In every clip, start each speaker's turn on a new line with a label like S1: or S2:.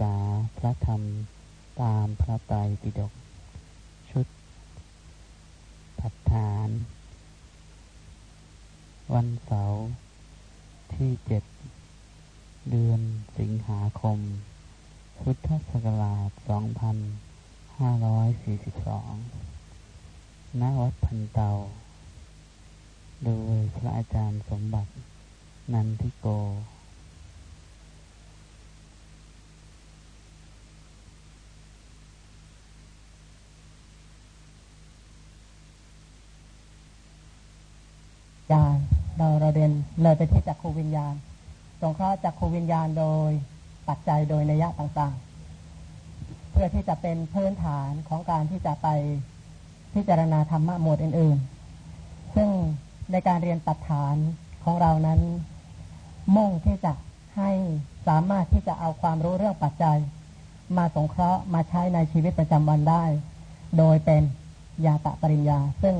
S1: ษาพระธรรมตามพระไตรปิฎกชุดพัฒฐาน วันเสาร์ที่เจ็ดเดือนสิงหาคม พุทธศักราช 2542 ณ วัดพันเตา โดยพระอาจารย์สมบัติ นันทิโก
S2: ญาณเราเราเรียนเลยไปที่จักรวิญญาณ สงเคราะห์จักรวิญญาณโดยปัจจัยโดยนัยยะต่างๆ เพื่อที่จะเป็นพื้นฐานของการที่จะไปพิจารณาธรรมะหมวดอื่นๆ ซึ่งในการเรียนปัจฐานของเรานั้น มุ่งที่จะให้สามารถที่จะเอาความรู้เรื่องปัจจัย มาสงเคราะห์มาใช้ในชีวิตประจำวันได้ โดยเป็นยาตะปริญญา ซึ่ง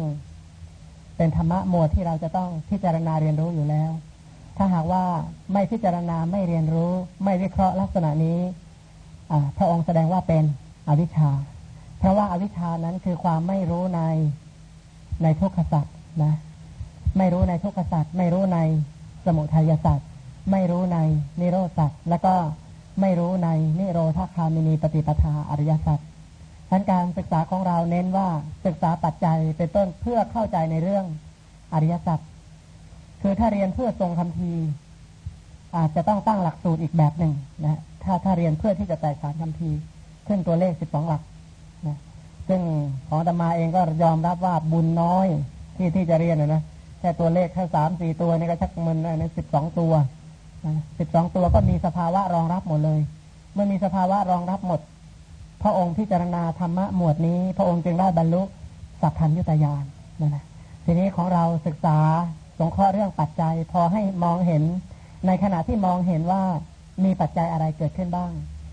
S2: เป็นธรรมะหมวดที่เราจะต้องพิจารณาเรียนรู้อยู่แล้ว ถ้าหากว่าไม่พิจารณาไม่เรียนรู้ ไม่วิเคราะห์ลักษณะนี้พระองค์แสดงว่าเป็นอวิชชา เพราะว่าอาวิชชานั้นคือความไม่รู้ในในทุกขสัตว์นะ ไม่รู้ในทุกขสัตว์ไม่รู้ในสมุทัยสัตว์ไม่รู้ในนิโรธสัตว์แล้วก็ไม่รู้ในนิโรธคามินีปฏิปทาอริยสัจ ทั้นการศึกษาของเราเน้นว่าศึกษาปัจจัยเป็นต้นเพื่อเข้าใจในเรื่องอริยสัจคือถ้าเรียนเพื่อทรงคำพีอาจจะต้องตั้งหลักสูตรอีกแบบหนึ่งนะถ้าถ้าเรียนเพื่อที่จะแตกสารคำพีขึ้นตัวเลขสิบสองหลักนะซึ่งของธรรมาเองก็ยอมรับว่าบุญน้อยที่ที่จะเรียนนะแค่ตัวเลขแค่สามสี่ตัวนี่ก็ชักมึนในสิบสองตัวสิบสองตัวก็มีสภาวะรองรับหมดเลย เมื่อมีสภาวะรองรับหมด ระองค์พิจารณาธรรมะหมวดนี้ พระองค์จึงได้บรรลุสัพพัญญุตยานนั่นนะทีนี้ของเราศึกษาสงเคราะห์เรื่องปัจจัย พอให้มองเห็น ในขณะที่มองเห็นว่ามีปัจจัยอะไรเกิดขึ้นบ้าง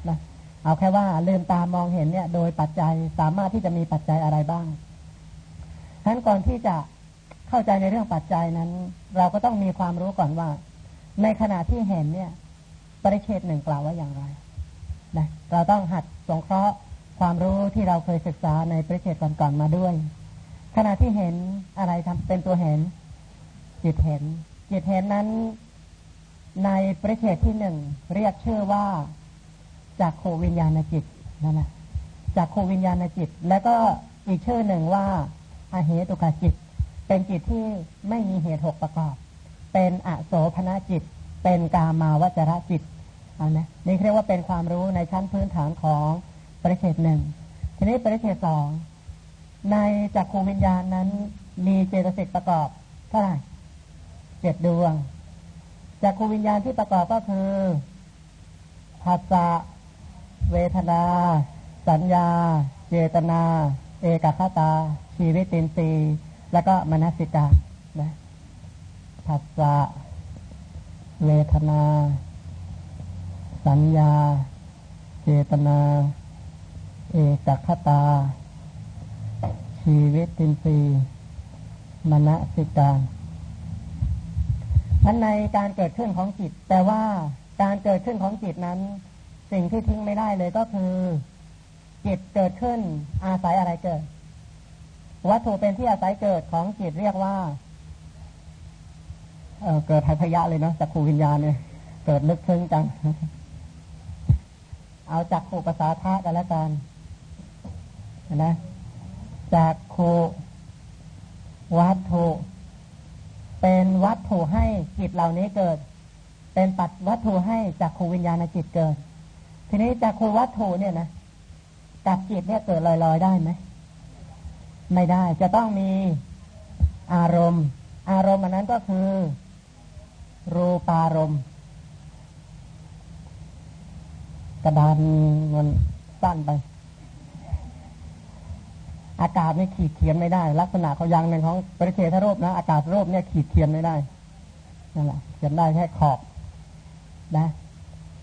S2: นะเอาแค่ว่าลืมตามองเห็นเนี่ย โดยปัจจัยสามารถที่จะมีปัจจัยอะไรบ้างฉะนั้นก่อนที่จะเข้าใจในเรื่องปัจจัยนั้น เราก็ต้องมีความรู้ก่อนว่า ในขณะที่เห็นเนี่ย ปริเชตหนึ่งกล่าวว่าอย่างไรนะเราต้องหัดสงเคราะห์ ความรู้ที่เราเคยศึกษาในประเทศก่อนๆมาด้วย ขณะที่เห็นอะไรทำเป็นตัวเห็นจิตเห็นจิตเห็นนั้น ในประเทศที่หนึ่งเรียกชื่อว่าจากโควิญญาณจิตนั่นแหละจากโควิญญาณจิต แล้วก็อีกชื่อหนึ่งว่าอาเหตุกาจิต เป็นจิตที่ไม่มีเหตุหกประกอบ เป็นอโสภณจิต เป็นกามาวจระจิตอันนะนี่เรียกว่าเป็นความรู้ในชั้นพื้นฐานของ ปริเฉดหนึ่งทีนี้ปริเฉดสองในจักรวิญญาณนั้น มีเจตสิกประกอบเท่าไหร่เจ็ดดวงจักรวิญญาณที่ประกอบก็คือภาษาเวทนา สัญญา เจตนา เอกคตา ชีวิตินทรีย์แล้วก็มนสิกานะภาษาเวทนา สัญญา เจตนา เอกคตา ชีวิตตินทรีมณสิการทันในการเกิดขึ้นของจิต แต่ว่าการเกิดขึ้นของจิตนั้น สิ่งที่ทิ้งไม่ได้เลยก็คือ จิตเกิดขึ้นอาศัยอะไรเกิด วัตถุเป็นที่อาศัยเกิดของจิตเรียกว่าเเกิดทัพยะเลยเนาะจากขูวิญญาณเนี่ยเกิดลึกซึ้งจัง เอาจากขูภาษาธากันแล้วกัน นะจากขูวัตถุเป็นวัตถุให้จิตเหล่านี้เกิด เป็นปัดวัตถุให้จากขูวิญญาณจิตเกิด ทีนี้จากขูวัตถุเนี่ยนะกับจิตเนี่ยเกิดลอยๆได้ไหมไม่ได้จะต้องมีอารมณ์ อารมณ์อันนั้นก็คือ รูปารมณ์กระดานมันสั้นไป อากาศไม่ขีดเขียนไม่ได้ ลักษณะเขายังหนึ่งของปริเทธรูปนะ อากาศรูปเนี่ยขีดเขียนไม่ได้นั่นแหละเขียนได้แค่ขอบนะ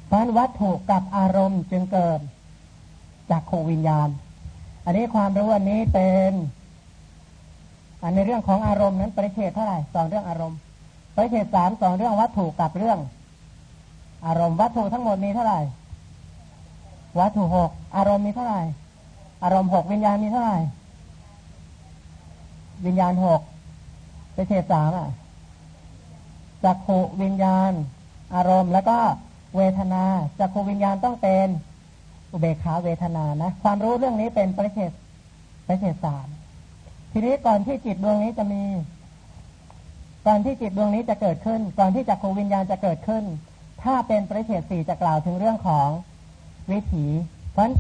S2: เพราะวัตถุกับอารมณ์จึงเกิดจากโควิญญาณ อันนี้ความรู้อันนี้เป็นอันในเรื่องของอารมณ์นั้นปริเทศเท่าไหร่สองเรื่องอารมณ์ปริเทศสามสองเรื่องวัตถุกับเรื่อง อารมณ์วัตถุทั้งหมดมีเท่าไหร่ วัตถุหกอารมณ์มีเท่าไหร่ อารมณ์หกวิญญาณมีเท่าไหร่ วิญญาณหกไปเฉดสามอะจักขวิญญาณ อารมณ์ แล้วก็เวทนาจักขวิญญาณต้องเป็นอุเบกขาเวทนานะ ความรู้เรื่องนี้เป็นประเฉดประเฉดสามทีนี้ก่อนที่จิตดวงนี้จะมี ก่อนที่จิตดวงนี้จะเกิดขึ้น ก่อนที่จักขวิญญาณจะเกิดขึ้น ถ้าเป็นประเฉดสี่จะกล่าวถึงเรื่องของวิถี เพราะ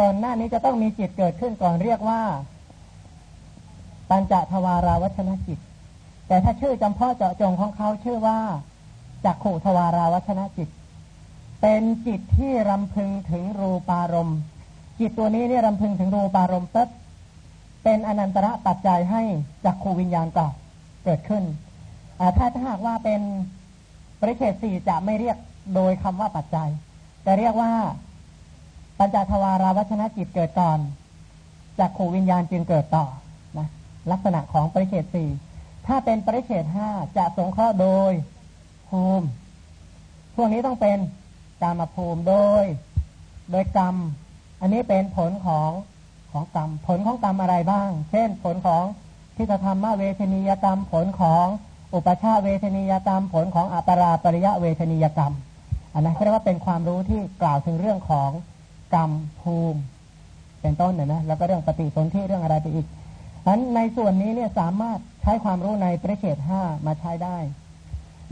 S2: ก่อนหน้านี้จะต้องมีจิตเกิดขึ้นก่อนเรียกว่า ปัญจทวาราวัชนจิต แต่ถ้าชื่อจำเพาะเจาะจงของเขาชื่อว่าจักขุทวาราวัชนจิต เป็นจิตที่รำพึงถึงรูปารมณ์จิตตัวนี้เนี่ยรำพึงถึงรูปารมณ์ปั๊บเป็นอนันตระปัจจัยให้จักขูวิญญาณก่อเกิดขึ้นถ้าถ้าหากว่าเป็นปริเฉดสี่จะไม่เรียกโดยคำว่าปัจจัย แต่เรียกว่าปัญจทวาราวัชนะจิตเกิดก่อนจากขูวิญญาณจึงเกิดต่อนะ ลักษณะของปริเฉดสี่ถ้าเป็นปริเฉดห้าจะสงเคราะห์โดยภูมิพวกนี้ต้องเป็นกรรมภูมิโดย โดยกรรม อันนี้เป็นผลของของกรรม ผลของกรรมอะไรบ้าง เช่น ผลของทิฏฐธรรมเวทนียกรรม ผลของอุปชาเวทนียกรรม ผลของอัปราปริยะเวทนียกรรม อันนั้นเรียกว่าเป็นความรู้ที่กล่าวถึงเรื่องของกรรมภูมิ เป็นต้นเนี่ยนะแล้วก็เรื่องปฏิสนธิเรื่องอะไรไปอีก อันในส่วนนี้เนี่ยสามารถใช้ความรู้ในปริเฉดห้ามาใช้ได้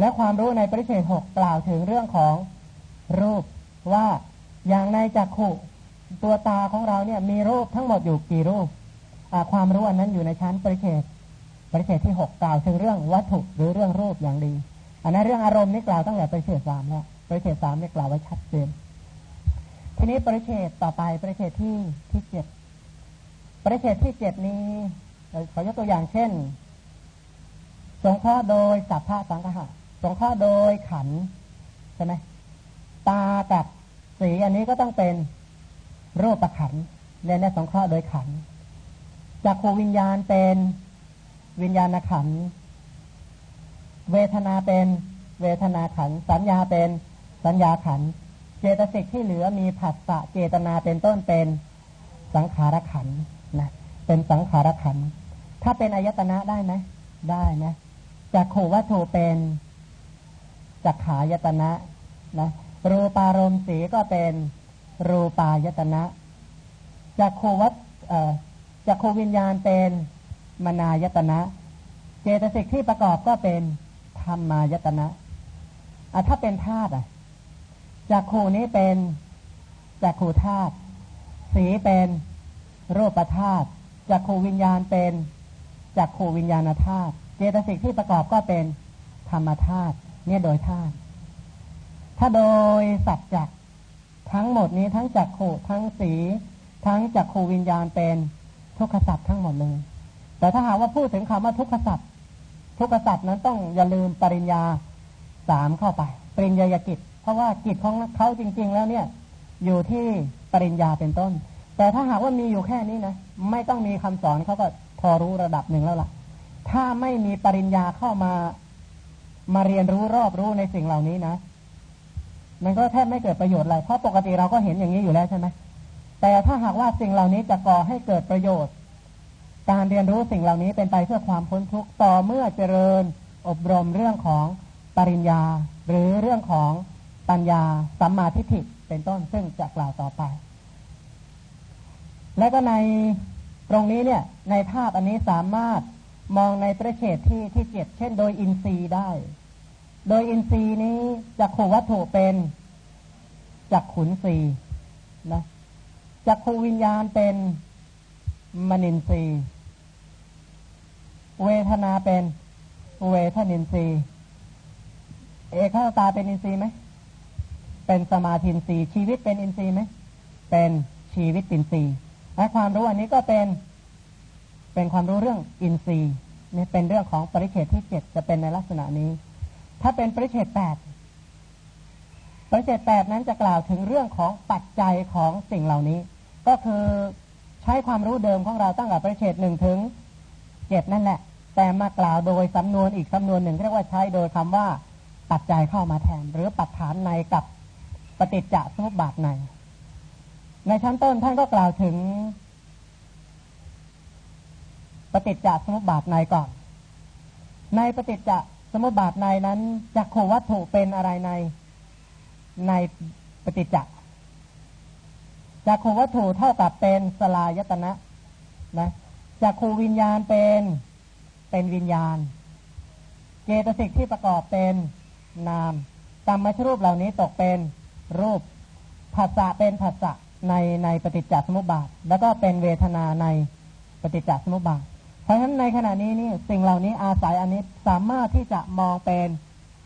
S2: และความรู้ในปริเฉดหกกล่าวถึงเรื่องของรูปว่าอย่างในจักขุตัวตาของเราเนี่ยมีรูปทั้งหมดอยู่กี่รูปความรู้อันนั้นอยู่ในชั้นปริเฉดปริเฉดที่หกกล่าวถึงเรื่องวัตถุหรือเรื่องรูปอย่างดี อันนั้นเรื่องอารมณ์นี่กล่าวตั้งแต่ปริเฉดสามแล้วปริเฉดสามนี่กล่าวไว้ชัดเจนทีนี้ปริเฉดต่อไปปริเฉดที่ที่เจ็ดปริเฉดที่เจ็ดนี้ ขอยกตัวอย่างเช่น สงเคราะห์โดยสัพพะสังหะสงเคราะห์โดยขันใช่ไหมตากับสีอันนี้ก็ต้องเป็นรูปประขันเนี่ยนสงเคราะห์โดยขันจากขูวิญญาณเป็นวิญญาณขันเวทนาเป็นเวทนาขัน สัญญาเป็นสัญญาขัน เจตสิกที่เหลือมีผัสสะเจตนาเป็นต้นเป็นสังขารขันนะเป็นสังขารขัน ถ้าเป็นอายตนะได้ไหมได้นะจากขูวัตถุเป็นจักขายตนะนะรูปารมณ์สีก็เป็นรูปายตนะจากขูวัตจากขูวิญญาณเป็นมนายตนะ เจตสิกที่ประกอบก็เป็นธรรมายตนะอะถ้าเป็นธาตุอะจากขูนี้เป็นจากขูธาตุสีเป็นรูปธาตุจากขูวิญญาณเป็น จากขูวิญญาณธาตุเจตสิกที่ประกอบก็เป็นธรรมธาตุเนี่ยโดยธาตุถ้าโดยสัจจทั้งหมดนี้ทั้งจักขูทั้งสี ทั้งจักขูวิญญาณเป็นทุกขสัตว์ทั้งหมดเลย แต่ถ้าหากว่าพูดถึงคำว่าทุกขสัตว์ทุกขสัตว์นั้นต้องอย่าลืมปริญญาสามเข้าไป ปริญญากิจ เพราะว่ากิจของเขาจริง ๆ แล้วเนี่ย อยู่ที่ปริญญาเป็นต้น แต่ถ้าหากว่ามีอยู่แค่นี้นะไม่ต้องมีคำสอนเขาก็ อรู้ระดับหนึ่งแล้วล่ะ ถ้าไม่มีปริญญาเข้ามามาเรียนรู้รอบรู้ในสิ่งเหล่านี้นะ มันก็แทบไม่เกิดประโยชน์อะไรเพราะปกติเราก็เห็นอย่างนี้อยู่แล้วใช่ไหมแต่ถ้าหากว่าสิ่งเหล่านี้จะก่อให้เกิดประโยชน์ การเรียนรู้สิ่งเหล่านี้เป็นไปเพื่อความพ้นทุกข์ต่อเมื่อเจริญอบรมเรื่องของปริญญา หรือเรื่องของปัญญาสัมมาทิฏฐิเป็นต้นซึ่งจะกล่าวต่อไป และก็ใน ตรงนี้เนี่ยในภาพอันนี้สามารถมองในประเฉดที่ที่เจ็ดเช่นโดยอินทรีย์ได้ โดยอินทรีย์นี้จะขูวัตถุเป็นจักขุนทรีย์นะจักขูวิญญาณเป็นมนินทรีย์เวทนาเป็นเวทนินทรีย์เอกขตาเป็นอินทรีย์ไหมเป็นสมาธินทรีย์ชีวิตเป็นอินทรีย์ไหมเป็นชีวิตอินทรีย์ และความรู้อันนี้ก็เป็นเป็นความรู้เรื่องอินทรีย์นี่เป็นเรื่องของปริเฉดที่เจ็ดจะเป็นในลักษณะนี้ ถ้าเป็นปริเฉดแปดปริเฉดแปดนั้นจะกล่าวถึงเรื่องของปัจจัยของสิ่งเหล่านี้ ก็คือใช้ความรู้เดิมของเราตั้งแต่ปริเฉดหนึ่งถึงเจ็ดนั่นแหละ แต่มากล่าวโดยสำนวนอีกสำนวนหนึ่งเรียกว่าใช้โดยคำว่าปัจจัยเข้ามาแทน หรือปัจฐานในกับปฏิจจสมุปบาทใน ในชั้นต้นท่านก็กล่าวถึง ปฏิจจสมุปบาทในก่อน ในปฏิจจสมุปบาทในนั้นจักขวัตถุเป็นอะไรใน ในปฏิจจจักขวัตถุเท่ากับเป็นสลายตนะนะจักขวิญญาณเป็นเป็นวิญญาณ เจตสิกที่ประกอบเป็นนามกรรมชรูปเหล่านี้ตกเป็นรูปภาษาเป็นภาษา ในในปฏิจจสมุปบาท แล้วก็เป็นเวทนาในปฏิจจสมุปบาท เพราะฉะนั้นในขณะนี้นี่สิ่งเหล่านี้อาศัยอันนี้สามารถที่จะมองเป็น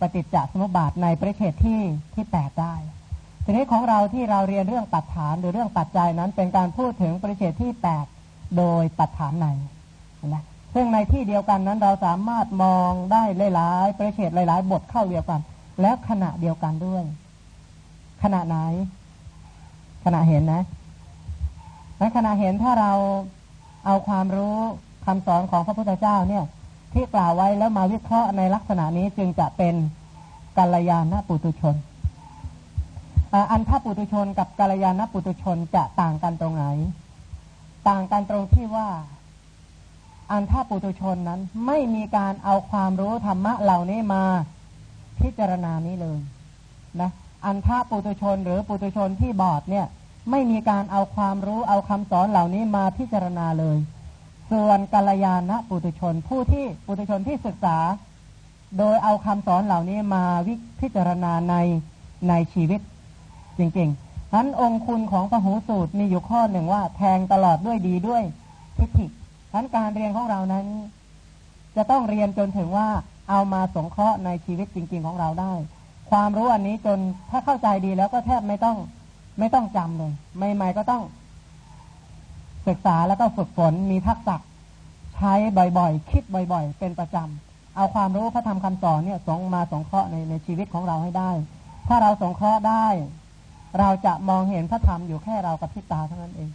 S2: ปฏิจจสมุปบาทในประเทศที่ที่แปดได้ทีนี้ของเราที่เราเรียนเรื่องปัจฐานหรือเรื่องปัจจัยนั้นเป็นการพูดถึงประเทศที่แปดโดยปัจฐานในนะซึ่งในที่เดียวกันนั้นเราสามารถมองได้หลายๆประเทศหลาย ๆ บทเข้าเดียวกัน และขณะเดียวกันด้วย ขณะไหน ขณะเห็นนะในขณะเห็นถ้าเราเอาความรู้คำสอนของพระพุทธเจ้าเนี่ย ที่กล่าวไว้แล้วมาวิเคราะห์ในลักษณะนี้จึงจะเป็นกัลยาณปุตุชน อันถ้าปุตุชนกับกัลยาณปุตุชนจะต่างกันตรงไหน ต่างกันตรงที่ว่า อันถ้าปุตุชนนั้นไม่มีการเอาความรู้ธรรมะเหล่านี้มาพิจารณานี้เลยนะ อันถ้าปุตุชนหรือปุตุชนที่บอดเนี่ยไม่มีการเอาความรู้เอาคำสอนเหล่านี้มาพิจารณาเลย ส่วนกัลยาณปุตุชนผู้ที่ปุตุชนที่ศึกษา โดยเอาคำสอนเหล่านี้มาวิพิจารณาในในชีวิต จริงๆนั้นองคุณของพระหูสูตรมีอยู่ข้อหนึ่งว่าแทงตลอดด้วยดีด้วยทิฏฐิทั้นการเรียนของเรานั้น จะต้องเรียนจนถึงว่าเอามาสงเคราะห์ในชีวิตจริง ๆ ของเราได้ ความรู้อันนี้จนถ้าเข้าใจดีแล้วก็แทบไม่ต้อง ไม่ต้องจำเลยใหม่ๆก็ต้อง ศึกษาแล้วก็ฝึกฝนมีทักษะใช้บ่อยๆ คิดบ่อย ๆ เป็นประจำเอาความรู้พระธรรมคำสอนเนี่ยสงมาสงเคราะห์ในในชีวิตของเราให้ได้ ถ้าเราสงเคราะห์ได้ เราจะมองเห็นพระธรรมอยู่แค่เรากับพิตาเท่านั้นเอง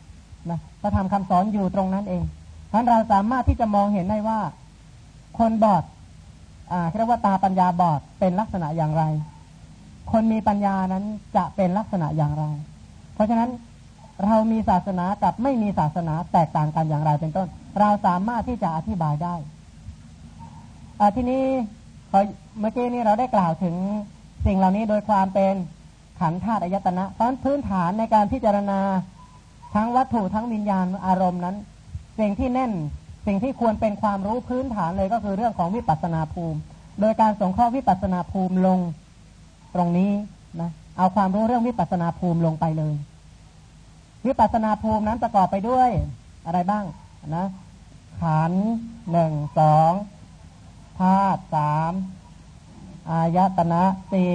S2: นะพระธรรมคำสอนอยู่ตรงนั้นเองฉะนั้นเราสามารถที่จะมองเห็นได้ว่าคนบอดอ่าเรียกว่าตาปัญญาบอดเป็นลักษณะอย่างไร คนมีปัญญานั้นจะเป็นลักษณะอย่างไร เพราะฉะนั้นเรามีศาสนากับไม่มีศาสนาแตกต่างกันอย่างไรเป็นต้น เราสามารถที่จะอธิบายได้ทีนี้เมื่อกี้นี้เราได้กล่าวถึงสิ่งเหล่านี้โดยความเป็นขันธาตุอายตนะเพราะพื้นฐานในการพิจารณาทั้งวัตถุทั้งวิญญาณอารมณ์นั้น สิ่งที่แน่นสิ่งที่ควรเป็นความรู้พื้นฐานเลยก็คือเรื่องของวิปัสนาภูมิ โดยการสงเคราะห์วิปัสนาภูมิลง ตรงนี้นะเอาความรู้เรื่องวิปัสนาภูมิลงไปเลย วิปัสนาภูมินั้นประกอบไปด้วยอะไรบ้างนะขันหนึ่งสองธาตุสามอายตนะสี่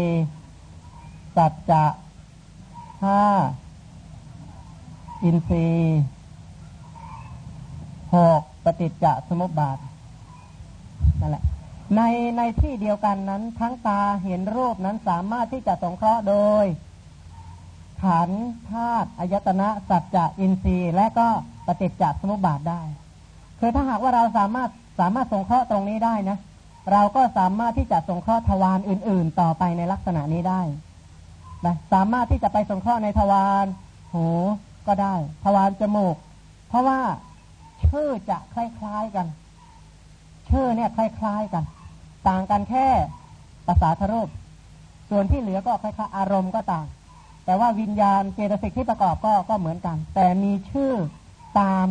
S2: สัจจะห้าอินทรีย์หกปฏิจจสมุปบาทนั่นแหละ ในในที่เดียวกันนั้น ทั้งตาเห็นรูปนั้นสามารถที่จะสงเคราะห์โดย ขันธาตุอายตนะสัจจะอินทรีย์ และก็ปฏิจจสมุปบาทได้ คือถ้าหากว่าเราสามารถสามารถสงเคราะห์ตรงนี้ได้นะ เราก็สามารถที่จะสงเคราะห์ทวารอื่น ๆ ต่อไปในลักษณะนี้ได้นะสามารถที่จะไปสงเคราะห์ในทวารหูก็ได้ ทวารจมูก เพราะว่าชื่อจะคล้ายๆกัน ชื่อเนี่ยคล้ายๆกัน ต่างกันแค่ภาษาทรูป ส่วนที่เหลือก็คล้ายๆอารมณ์ก็ต่าง แต่ว่าวิญญาณเจตสิกที่ประกอบก็ก็เหมือนกัน แต่มีชื่อตาม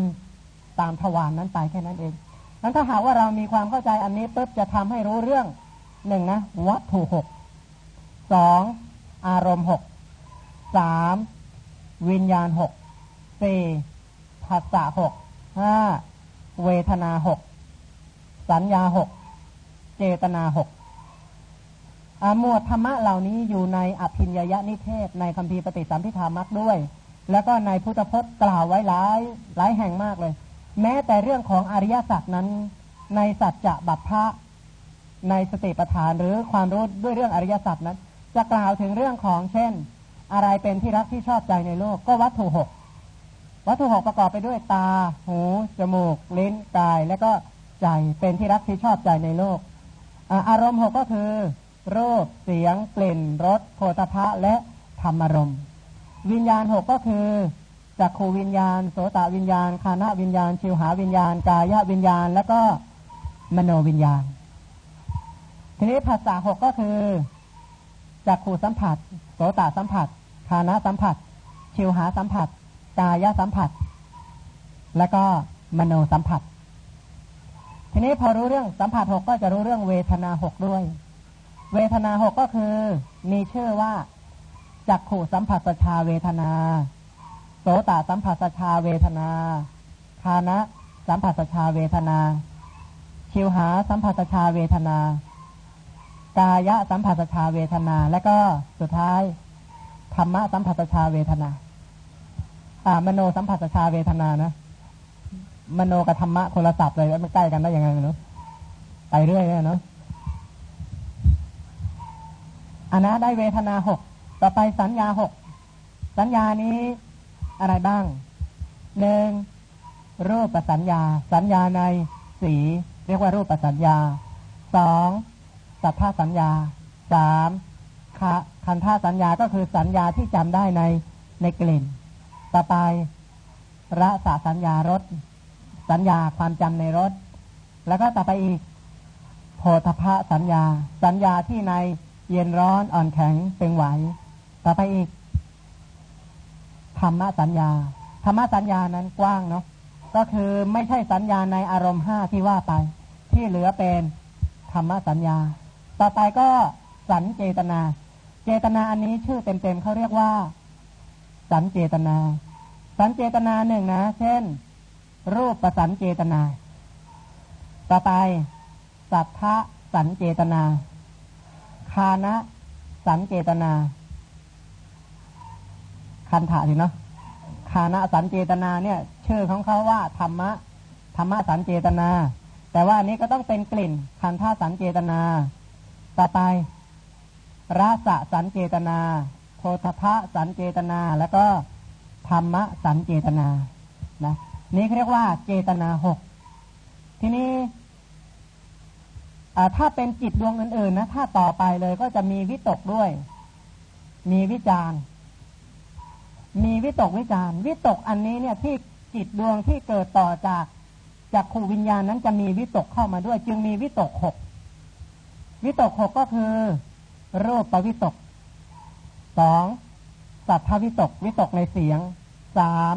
S2: ตามทวารนนั้นไปแค่นั้นเองนั้นถ้าหากว่าเรามีความเข้าใจอันนี้ปุ๊บจะทำให้รู้เรื่องหนึ่งนะวัตถุหกสองอารมณ์หกสามวิญญาณหกสี่ภาษาหกห้าเวทนาหกสัญญาหก เจตนาหกหมวดธรรมะเหล่านี้อยู่ในอภินญยนิเทศ ในคัมภีร์ปฏิสัมพิธามักด้วย แล้วก็ในพุทธพจน์กล่าวไว้หลายหลายแห่งมากเลย แม้แต่เรื่องของอริยสัจนั้น ในสัจจะบัพพะในสติปัฏฐานหรือความรู้ด้วยเรื่องอริยสัจนั้น จะกล่าวถึงเรื่องของเช่น อะไรเป็นที่รักที่ชอบใจในโลกก็วัตถุหกวัตถุหกประกอบไปด้วยตา หู จมูก ลิ้น กาย และก็ใจเป็นที่รักที่ชอบใจในโลก อารมณ์หกก็คือ รูปเสียงกลิ่นรสโผฏฐะและธรรมารมณ์ วิญญาณหกก็คือจักขูวิญญาณ โสตวิญญาณคานาวิญญาณ ชิวหาวิญญาณ กายวิญญาณ แล้วก็มโนวิญญาณ ทีนี้ภาษาหกก็คือจักขูสัมผัส โสตสัมผัสคานาสัมผัส ชิวหาสัมผัส กายสัมผัส แล้วก็มโนสัมผัส ทีนี้พอรู้เรื่องสัมผัสหกก็จะรู้เรื่องเวทนาหกด้วย เวทนาหกก็คือ มีชื่อว่าจักขู่สัมผัสชาเวทนา โสตสัมผัสชาเวทนาคานะสัมผัสชาเวทนา ชิวหาสัมผัสชาเวทนา กายะสัมผัสชาเวทนา และก็สุดท้ายธรรมะสัมผัสชาเวทนา อ่ามโนสัมผัสชาเวทนานะ มโนกับธรรมะคนละศัพท์เลยมันใกล้กันได้ยังไงเนาะไปเรื่อยเนาะอันนะได้เวทนาหกต่อไปสัญญาหกสัญญานี้อะไรบ้างหนึ่งรูปประสัญญา สัญญาในสี เรียกว่ารูปประสัญญาสองสัทธาสัญญาสามคันธาสัญญาก็คือสัญญาที่จำได้ในในกลิ่น ต่อไประสาสัญญารส สัญญาความจำในรสแล้วก็ต่อไปอีกโพธพะสัญญา สัญญาที่ในเย็นร้อนอ่อนแข็งเป็นไหว ต่อไปอีกธรรมสัญญาธรรมสัญญานั้นกว้างเนาะก็คือไม่ใช่สัญญาในอารมณ์ห้าที่ว่าไป ที่เหลือเป็นธรรมสัญญา ต่อไปก็สัญเจตนา เจตนาอันนี้ชื่อเต็มๆเขาเรียกว่า สัญเจตนา สัญเจตนาหนึ่งนะ เช่น รูปประสัญเจตนา ต่อไป สัทธะสัญเจตนา คานะสัญเจตนา คันถะสิเนาะคานะสันเจตนาเนี่ย ชื่อของเขาว่าธรรมะธรรมะสันเจตนา แต่ว่าอันนี้ก็ต้องเป็นกลิ่นคันท่าสันเจตนา ต่อไปรสะสันเจตนาโพธพะสันเจตนา แล้วก็ธรรมะสันเจตนานะ นี้เรียกว่าเจตนาหกทีนี้ถ้าเป็นจิตดวงอื่น ๆ นะ ถ้าต่อไปเลยก็จะมีวิตกด้วย มีวิจารมีวิตกวิจารวิตกอันนี้เนี่ยที่จิตดวงที่เกิดต่อจากจากขูวิญญาณนั้นจะมีวิตกเข้ามาด้วย จึงมีวิตกหกวิตกหกก็คือรูปปวิตกสองสัทธวิตก วิตกในเสียงสาม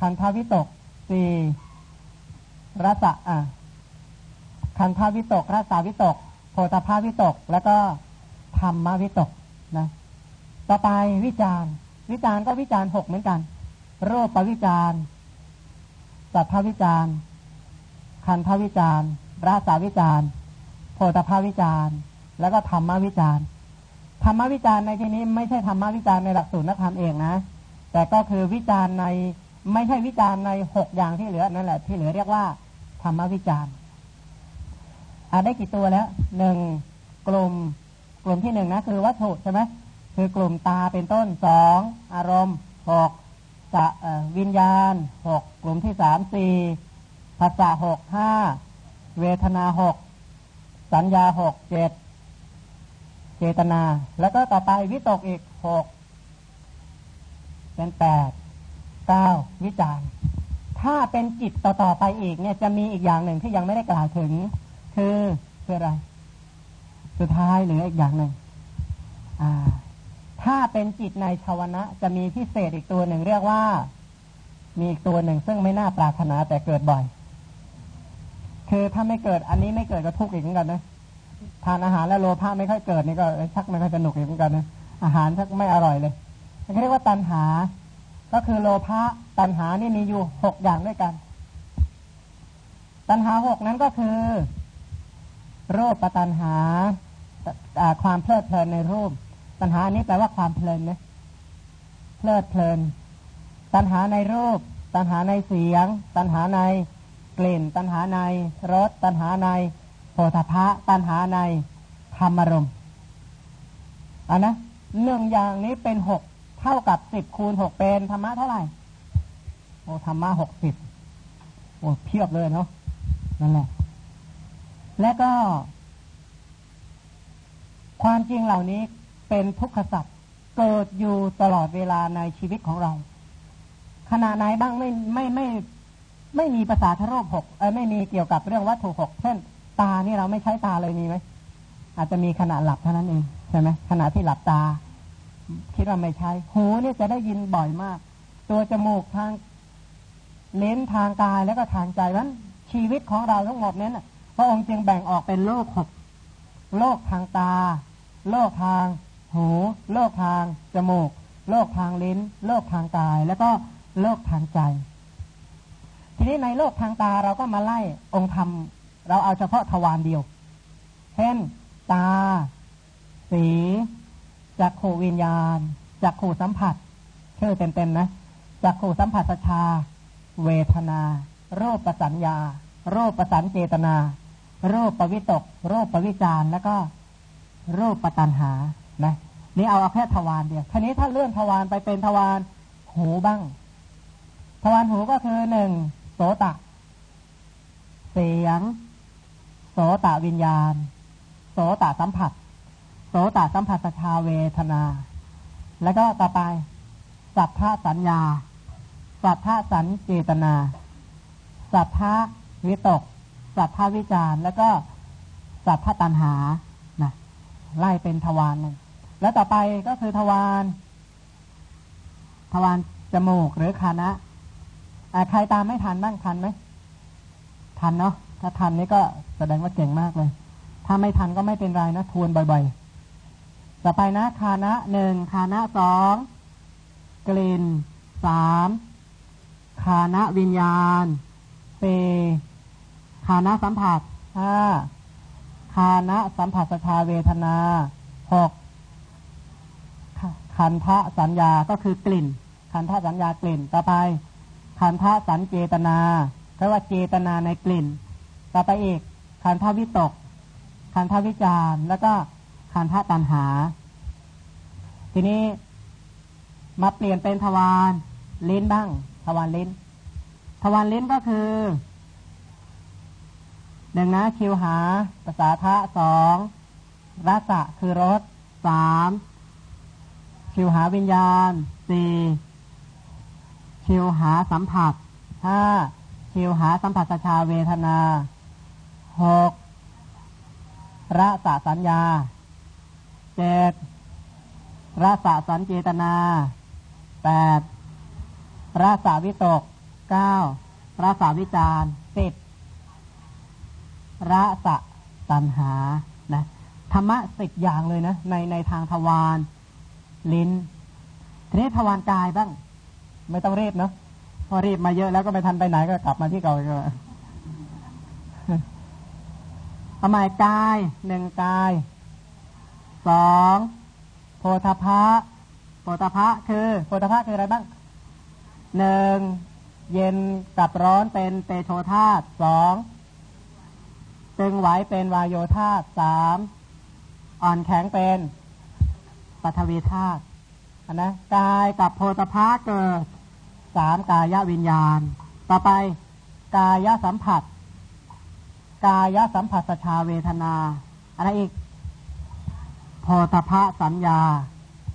S2: คันทวิตกสี่รสะอะคันทวิตกรสาวิตกโพธภาวิตก แล้วก็ธรรมวิตกนะต่อไปวิจารวิจารก็วิจารหกเหมือนกัน โรคปวิจารสัทธวิจารคันทวิจารราสาวิจารโพธภาวิจารแล้วก็ธรรมวิจารธรรมวิจารในที่นี้ไม่ใช่ธรรมวิจารในหลักสูตรนักธรรมเองนะ แต่ก็คือวิจารใน ไม่ใช่วิจารณ์ในหกอย่างที่เหลือนั่นแหละ ที่เหลือเรียกว่าธรรมวิจารณ์อ่าได้กี่ตัวแล้วหนึ่งกลุ่มกลุ่มที่หนึ่งนะคือวัตถุใช่ไหมคือกลุ่มตาเป็นต้นสองอารมณ์หกจะวิญญาณหกกลุ่มที่สามสี่ภาษาหกห้าเวทนาหกสัญญาหกเจ็ดเจตนา แล้วก็ต่อไปวิตกอีกหกเป็นแปด เก้าวิจารถ้าเป็นจิตต่อๆไปอีกเนี่ยจะมีอีกอย่างหนึ่งที่ยังไม่ได้กล่าวถึง คือคืออะไร สุดท้ายหรืออีกอย่างหนึ่งอ่า ถ้าเป็นจิตในชาวนะจะมีพิเศษอีกตัวหนึ่งเรียกว่า มีอีกตัวหนึ่งซึ่งไม่น่าปรารถนาแต่เกิดบ่อย คือถ้าไม่เกิดอันนี้ไม่เกิดก็ทุกข์อีกเหมือนกันนะทานอาหารแล้วโลภะไม่ค่อยเกิดนี่ก็ชักไม่ค่อยสนุกอีกเหมือนกันนะอาหารชักไม่อร่อยเลยเขาเรียกว่าตัณหา ก็คือโลภะตัณหานี่มีอยู่หกอย่างด้วยกัน ตัณหาหกนั้นก็คือโรคปตัณหาความเพลิดเพลินในรูป ตัณหานี้แปลว่าความเพลินนะเพลิดเพลิน ตัณหาในรูป ตัณหาในเสียง ตัณหาในกลิ่น ตัณหาในรสตัณหาในโพธพะตัณหาในธรรมรมอันนะหนึ่งอย่างนี้เป็นหก ท่ากับสิบคูณหกเป็นธรรมะเท่าไหร่ โอ้ธรรมะหกสิบโอ้เพียบเลยเนาะนั่นแหละ และก็ ความจริงเหล่านี้เป็นทุกขสัตว์เกิดอยู่ตลอดเวลาในชีวิตของเรา ขณะไหนบ้างไม่ไม่ไม่ ไม่มีภาษาทรูปหกเออไม่มีเกี่ยวกับเรื่องวัตถุหกเช่น ตานี่เราไม่ใช้ตาเลยมีไหมอาจจะมีขณะหลับเท่านั้นเองใช่ไหมขณะที่หลับตา คิดว่าไม่ใช่หูเนี่ยจะได้ยินบ่อยมาก ตัวจมูกทางเลนทางกายแล้วก็ทางใจนั้นชีวิตของเราทั้งหมดนี้นพระองค์จึงแบ่งออกเป็นโลกหกโลกทางตา โลกทางหู โลกทางจมูก โลกทางลิ้น โลกทางกาย แล้วก็โลกทางใจ ทีนี้ในโลกทางตาเราก็มาไล่องค์ธรรม เราเอาเฉพาะทวารเดียว เช่น ตา สี จักขูวิญญาณจักขูสัมผัสชื่อเต็มๆนะจักขูสัมผัสชา เวทนาโรคประสัญญา โรคประสันเจตนา โรคประวิตก โรคประวิจารแล้วก็โรคประตันหานะนี่เอาเอาแค่ทวารเดียวทีนี้ถ้าเลื่อนทวารไปเป็นทวารหูบ้าง ทวารหูก็คือหนึ่งโสตะ เสียง โสตะวิญญาณ โสตะสัมผัส โสตสัมผัสชาเวทนา แล้วก็ต่อไป สัทธาสัญญา สัทธาสัญเจตนา สัทธาวิตก สัทธาวิจารแล้วก็สัทธาตันหานะไล่เป็นทวารหนึ่งแล้วต่อไปก็คือทวารทวารจมูกหรือคานะใครตามไม่ทันบ้างทันไหมทันเนาะถ้าทันนี่ก็แสดงว่าเก่งมากเลย ถ้าไม่ทันก็ไม่เป็นไรนะทวนบ่อยๆ ต่อไปนะคานะหนึ่งคานะสองกลิ่นสามคานะวิญญาณสี่คานะสัมผัสห้าคานะสัมผัสสชาเวทนาหกคันทะสัญญาก็คือกลิ่น คันทะสัญญากลิ่น ต่อไป คันทะสัญเจตนาแปลว่าเจตนาในกลิ่น ต่อไปอีกคันทะวิตก คันทะวิจารแล้วก็ คันทะตันหา ทีนี้มาเปลี่ยนเป็นทวารลิ้นบ้าง ทวารลิ้น ทวารลิ้นก็คือหนึ่งนะคิวหาภาษาทะสองรัศะคือรสสามชิวหาวิญญาณสี่ชิวหาสัมผัสห้าชิวหาสัมผัสชาเวทนาหกระสะสัญญา เจ็ดรสะสัญเจตนาแปดรสะวิตกเก้ารสะวิจารสิบรสะตัณหานะธรรมะสิบอย่างเลยนะในในทางทวารลิ้นทีนี้ทวารกายบ้าง ไม่ต้องรีบเนาะพอรีบมาเยอะแล้วก็ไม่ทันไปไหนก็กลับมาที่เก่าอีกแล้วทำไมกายหนึ่งกาย สองโพธพะโพธพะคือโพธพะคืออะไรบ้างหนึ่งเย็นกับร้อนเป็นเตโชธาตสองตึงไหวเป็นวายโยธาตสามอ่อนแข็งเป็นปัทวีธาตุนะกายกับโพธพาเกิดสามกายวิญญาณ ต่อไปกายสัมผัส กายสัมผัสสชาเวทนา อะไรอีก โพธพะสัญญา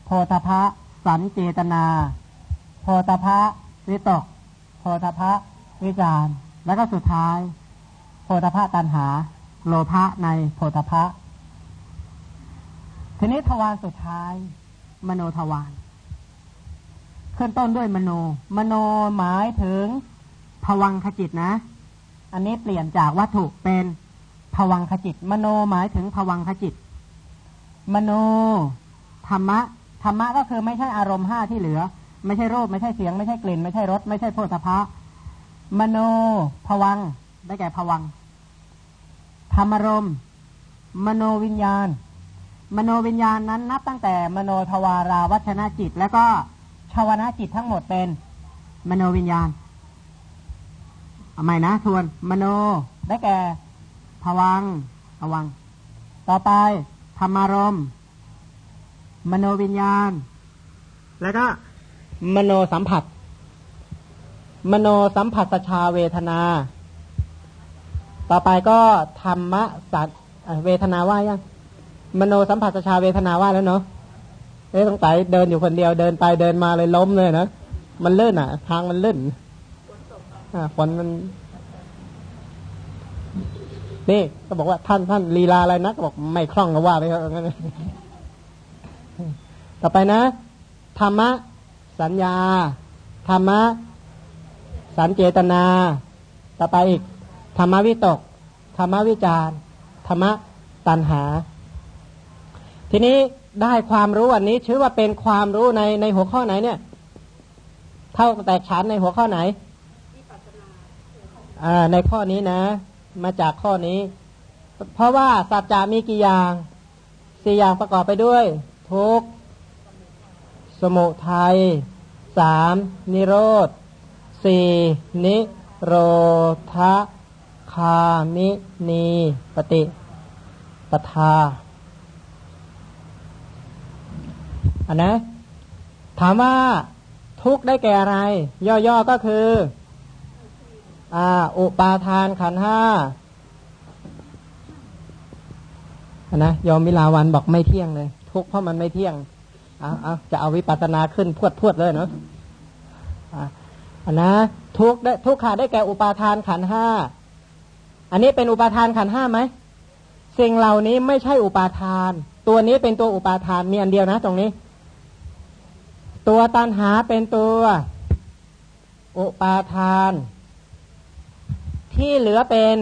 S2: โพธพะสัญเจตนา โพธพะวิตก โพธพะวิจารแล้วก็สุดท้าย โพธพะตันหา โลภะในโพธพะทีนี้ทวารสุดท้าย มโนทวารขึ้นต้นด้วยมโน มโนหมายถึงผวังขจิตนะ อันนี้เปลี่ยนจากวัตถุเป็นผวังขจิต มโนหมายถึงผวังขจิต มโนธรรมะธรรมะก็คือไม่ใช่อารมณ์ห้าที่เหลือ ไม่ใช่รูปไม่ใช่เสียง ไม่ใช่กลิ่น ไม่ใช่รสไม่ใช่โพธพะมโนผวังได้แก่ผวังธรรมรมมโนวิญญาณ มโนวิญญาณนั้นนับตั้งแต่มโนทวาราวัชนะจิต แล้วก็ชาวนาจิตทั้งหมดเป็นมโนวิญญาณเอาใหม่นะทวน มโนได้แก่ภวังภวัง ต่อไป ธรรมารมมโนวิญญาณ แล้วก็มโนสัมผัส มโนสัมผัสชาเวทนา ต่อไปก็ธรรมะสัตเวทนาว่ายังมโนสัมผัสชาเวทนาว่าแล้วเนาะเอ้สงสัยเดินอยู่คนเดียวเดินไปเดินมาเลยล้มเลยนะมันเลื่อนอะ ทางมันเลื่อนอ่าฝนมัน นี่ก็บอกว่าท่านท่านลีลาอะไรนะก็บอกไม่คล่องก็ว่าไปครับงั้นต่อไปนะ ธรรมะ สัญญา ธรรมะ สันเจตนา ต่อไปอีก ธรรมวิตก ธรรมวิจารธรรมตัณหา ทีนี้ได้ความรู้อันนี้ชื่อว่าเป็นความรู้ในในหัวข้อไหนเนี่ย เท่าแตกฉานในหัวข้อไหนอ่าในข้อนี้นะ มาจากข้อนี้ เพราะว่าสัจจะมีกี่อย่างสี่อย่างประกอบไปด้วย ทุกสมุทัยสามนิโรธสี่นิโรธคามินีปฏิปทาอันนะ ถามว่าทุกได้แก่อะไร ย่อๆก็คือ อ่า อุปาทานขันห้านนะยอมมิลาวันบอกไม่เที่ยงเลย ทุกเพราะมันไม่เที่ยงเอาเอาจะเอาวิปัสสนาขึ้นพวดพวดเลยเนาะอันนะทุกได้ทุกขาได้แก่อุปาทานขันห้าอันนี้เป็นอุปาทานขันห้าไหมสิ่งเหล่านี้ไม่ใช่อุปาทาน ตัวนี้เป็นตัวอุปาทานมีอันเดียวนะ ตรงนี้ ตัวตันหาเป็นตัว อุปาทาน ที่เหลือเป็น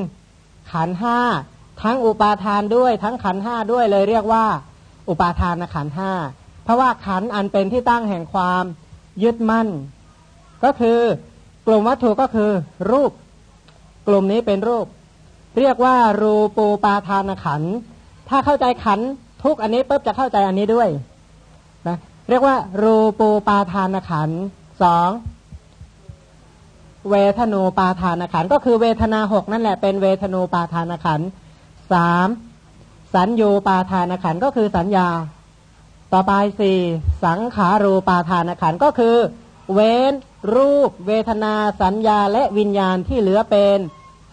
S2: ขันห้าทั้งอุปาทานด้วย ทั้งขันห้าด้วยเลยเรียกว่า อุปาทานขันห้าเพราะว่าขันอันเป็นที่ตั้งแห่งความยึดมั่น ก็คือกลุ่มวัตถุก็คือ รูป กลุ่มนี้เป็นรูป เรียกว่า รูปูปาทานขัน ถ้าเข้าใจขันทุกอันนี้ปุ๊บจะเข้าใจอันนี้ด้วยนะเรียกว่า รูปูปาทานขันสอง เวทนูปาทานขันก็คือเวทนาหกนั่นแหละเป็นเวทนูปาทานขันสามสัญญูปาทานขันก็คือสัญญา ต่อไปสี่สังขารูปาทานขันก็คือ เว้นรูป เวทนาสัญญาและวิญญาณที่เหลือเป็น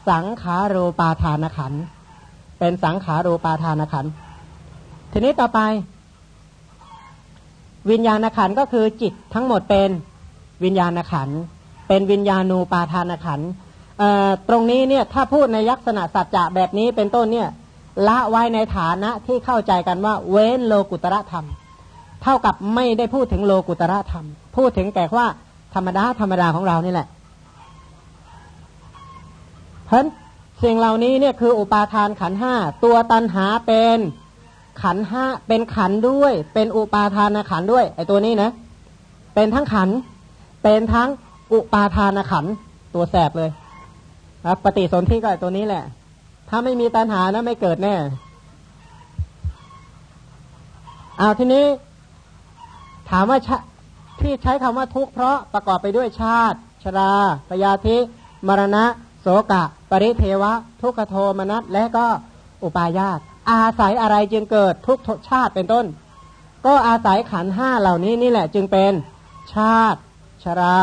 S2: สังขารูปาทานขันเป็นสังขารูปาทานขันทีนี้ต่อไป วิญญาณขันก็คือจิตทั้งหมดเป็นวิญญาณขัน เป็นวิญญาณูปาทานขันตรงนี้เนี่ยถ้าพูดในยักษณะสัจจะแบบนี้เป็นต้นเนี่ยละไว้ในฐานะที่เข้าใจกันว่า เว้นโลกุตระธรรม เท่ากับไม่ได้พูดถึงโลกุตระธรรม พูดถึงแต่ว่าธรรมดาธรรมดาของเรานี่แหละเพราะสิ่งเหล่านี้เนี่ยคืออุปาทานขันห้าตัวตันหาเป็นขันห้าเป็นขันด้วย เป็นอุปาทานขันด้วยไอ้ตัวนี้นะ เป็นทั้งขันเป็นทั้ง อุปาทานขันตัวแสบเลยปฏิสนธิก็ตัวนี้แหละ ถ้าไม่มีตันหานะไม่เกิดแน่เอาทีนี้ ถามว่าที่ใช้คำว่าทุกข์เพราะประกอบไปด้วยชาติ ชราพยาธิ มรณะ โสกะ ปริเทวะ ทุกขโทมนัสและก็อุปาญาตอาศัยอะไรจึงเกิดทุกชาติเป็นต้น ก็อาศัยขันห้าเหล่านี้นี่แหละ จึงเป็นชาติ ชรา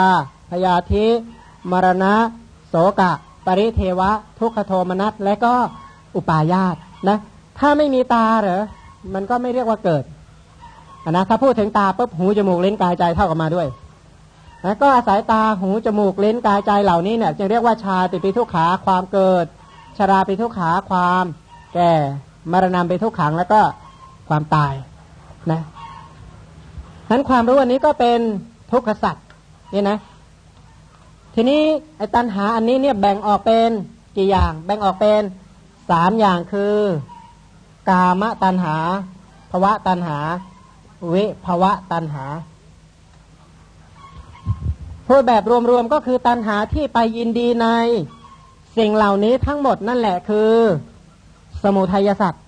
S2: พยาธิมรณะ โสกะ ปริเทวะ ทุกขโทมนัสและก็อุปาญาตนะถ้าไม่มีตาเหรอมันก็ไม่เรียกว่าเกิดนะถ้าพูดถึงตาปุ๊บหูจมูกเลิ้นกายใจเท่ากับมาด้วยนะก็อาศัยตาหูจมูกเลิ้นกายใจเหล่านี้เนี่ยจึงเรียกว่าชาติปิทุกขาความเกิด ชราปิทุกขาความแก่มรณะปิทุกขังแล้วก็ความตายนะนั้นความรู้อันนี้ก็เป็นทุกขสัตว์นี่นะ ทีนี้ไอ้ตัณหาอันนี้เนี่ยแบ่งออกเป็นกี่อย่าง แบ่งออกเป็นสามอย่างคือ กามตัณหาภวะตัณหาวิภวะตัณหาพูดแบบรวมๆก็คือตัณหาที่ไปยินดีใน สิ่งเหล่านี้ทั้งหมดนั่นแหละคือ สมุทัยสัตว์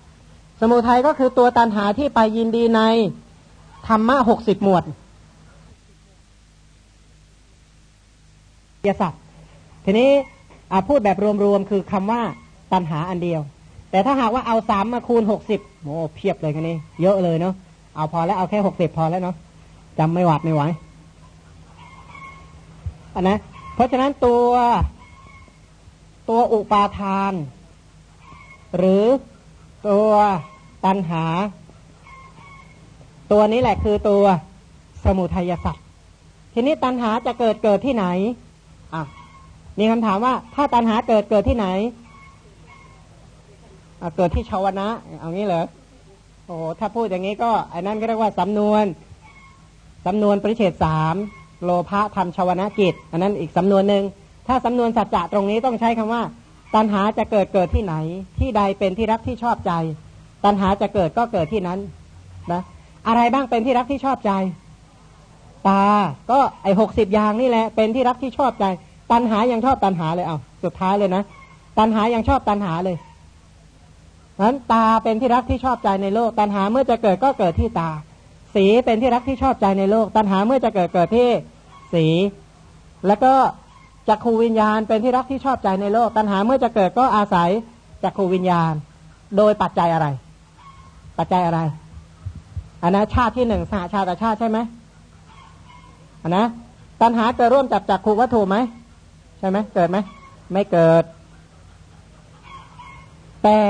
S2: สมุทัยก็คือตัวตัณหาที่ไปยินดีในธรรมะหกสิบหมวด ยสัตว์ทีนี้พูดแบบรวมๆคือคำว่าตัณหาอันเดียว แต่ถ้าหากว่าเอาสามมาคูณหกสิบโอ้เพียบเลยกันนี้ เยอะเลยเนาะเอาพอแล้วเอาแค่หกสิบพอแล้วเนาะจำไม่หวัดไม่ไหวนนะเพราะฉะนั้นตัวตัวอุปาทาน หรือตัวตัณหา ตัวนี้แหละคือตัวสมุทัยสัตว์ทีนี้ตัณหาจะเกิดเกิดที่ไหน อะมีคำถามว่า ถ้าตัณหาเกิดเกิดที่ไหนอะเกิดที่ชาวนะ เอางี้เหรอโอ้โหถ้าพูดอย่างนี้ก็ไอ้นั่นก็เรียกว่าสำนวนสำนวนปริเฉดสามโลภะทำชาวนะกิจ อันนั้นอีกสำนวนหนึ่งถ้าสำนวนสัจจะตรงนี้ต้องใช้คำว่า ตัณหาจะเกิดเกิดที่ไหน ที่ใดเป็นที่รักที่ชอบใจ ตัณหาจะเกิดก็เกิดที่นั้นนะอะไรบ้างเป็นที่รักที่ชอบใจ ตา ก็ไอหกสิบอย่างนี่แหละ เป็นที่รักที่ชอบใจ ตัณหายังชอบตัณหาเลยเอาสุดท้ายเลยนะ ตัณหายังชอบตัณหาเลยนั้นตาเป็นที่รักที่ชอบใจในโลก ตัณหาเมื่อจะเกิดก็เกิดที่ตา สีเป็นที่รักที่ชอบใจในโลก ตัณหาเมื่อจะเกิดเกิดที่สี แล้วก็จักขูวิญญาณเป็นที่รักที่ชอบใจในโลก ตัณหาเมื่อจะเกิดก็อาศัยจักขูวิญญาณ โดยปัจจัยอะไร ปัจจัยอะไรอันนะชาติที่หนึ่งสหชาติชาติใช่ไหม นะตัณหาเกิดร่วมจับจักขูวัตถุไหมใช่ไหมเกิดไหมไม่เกิด แต่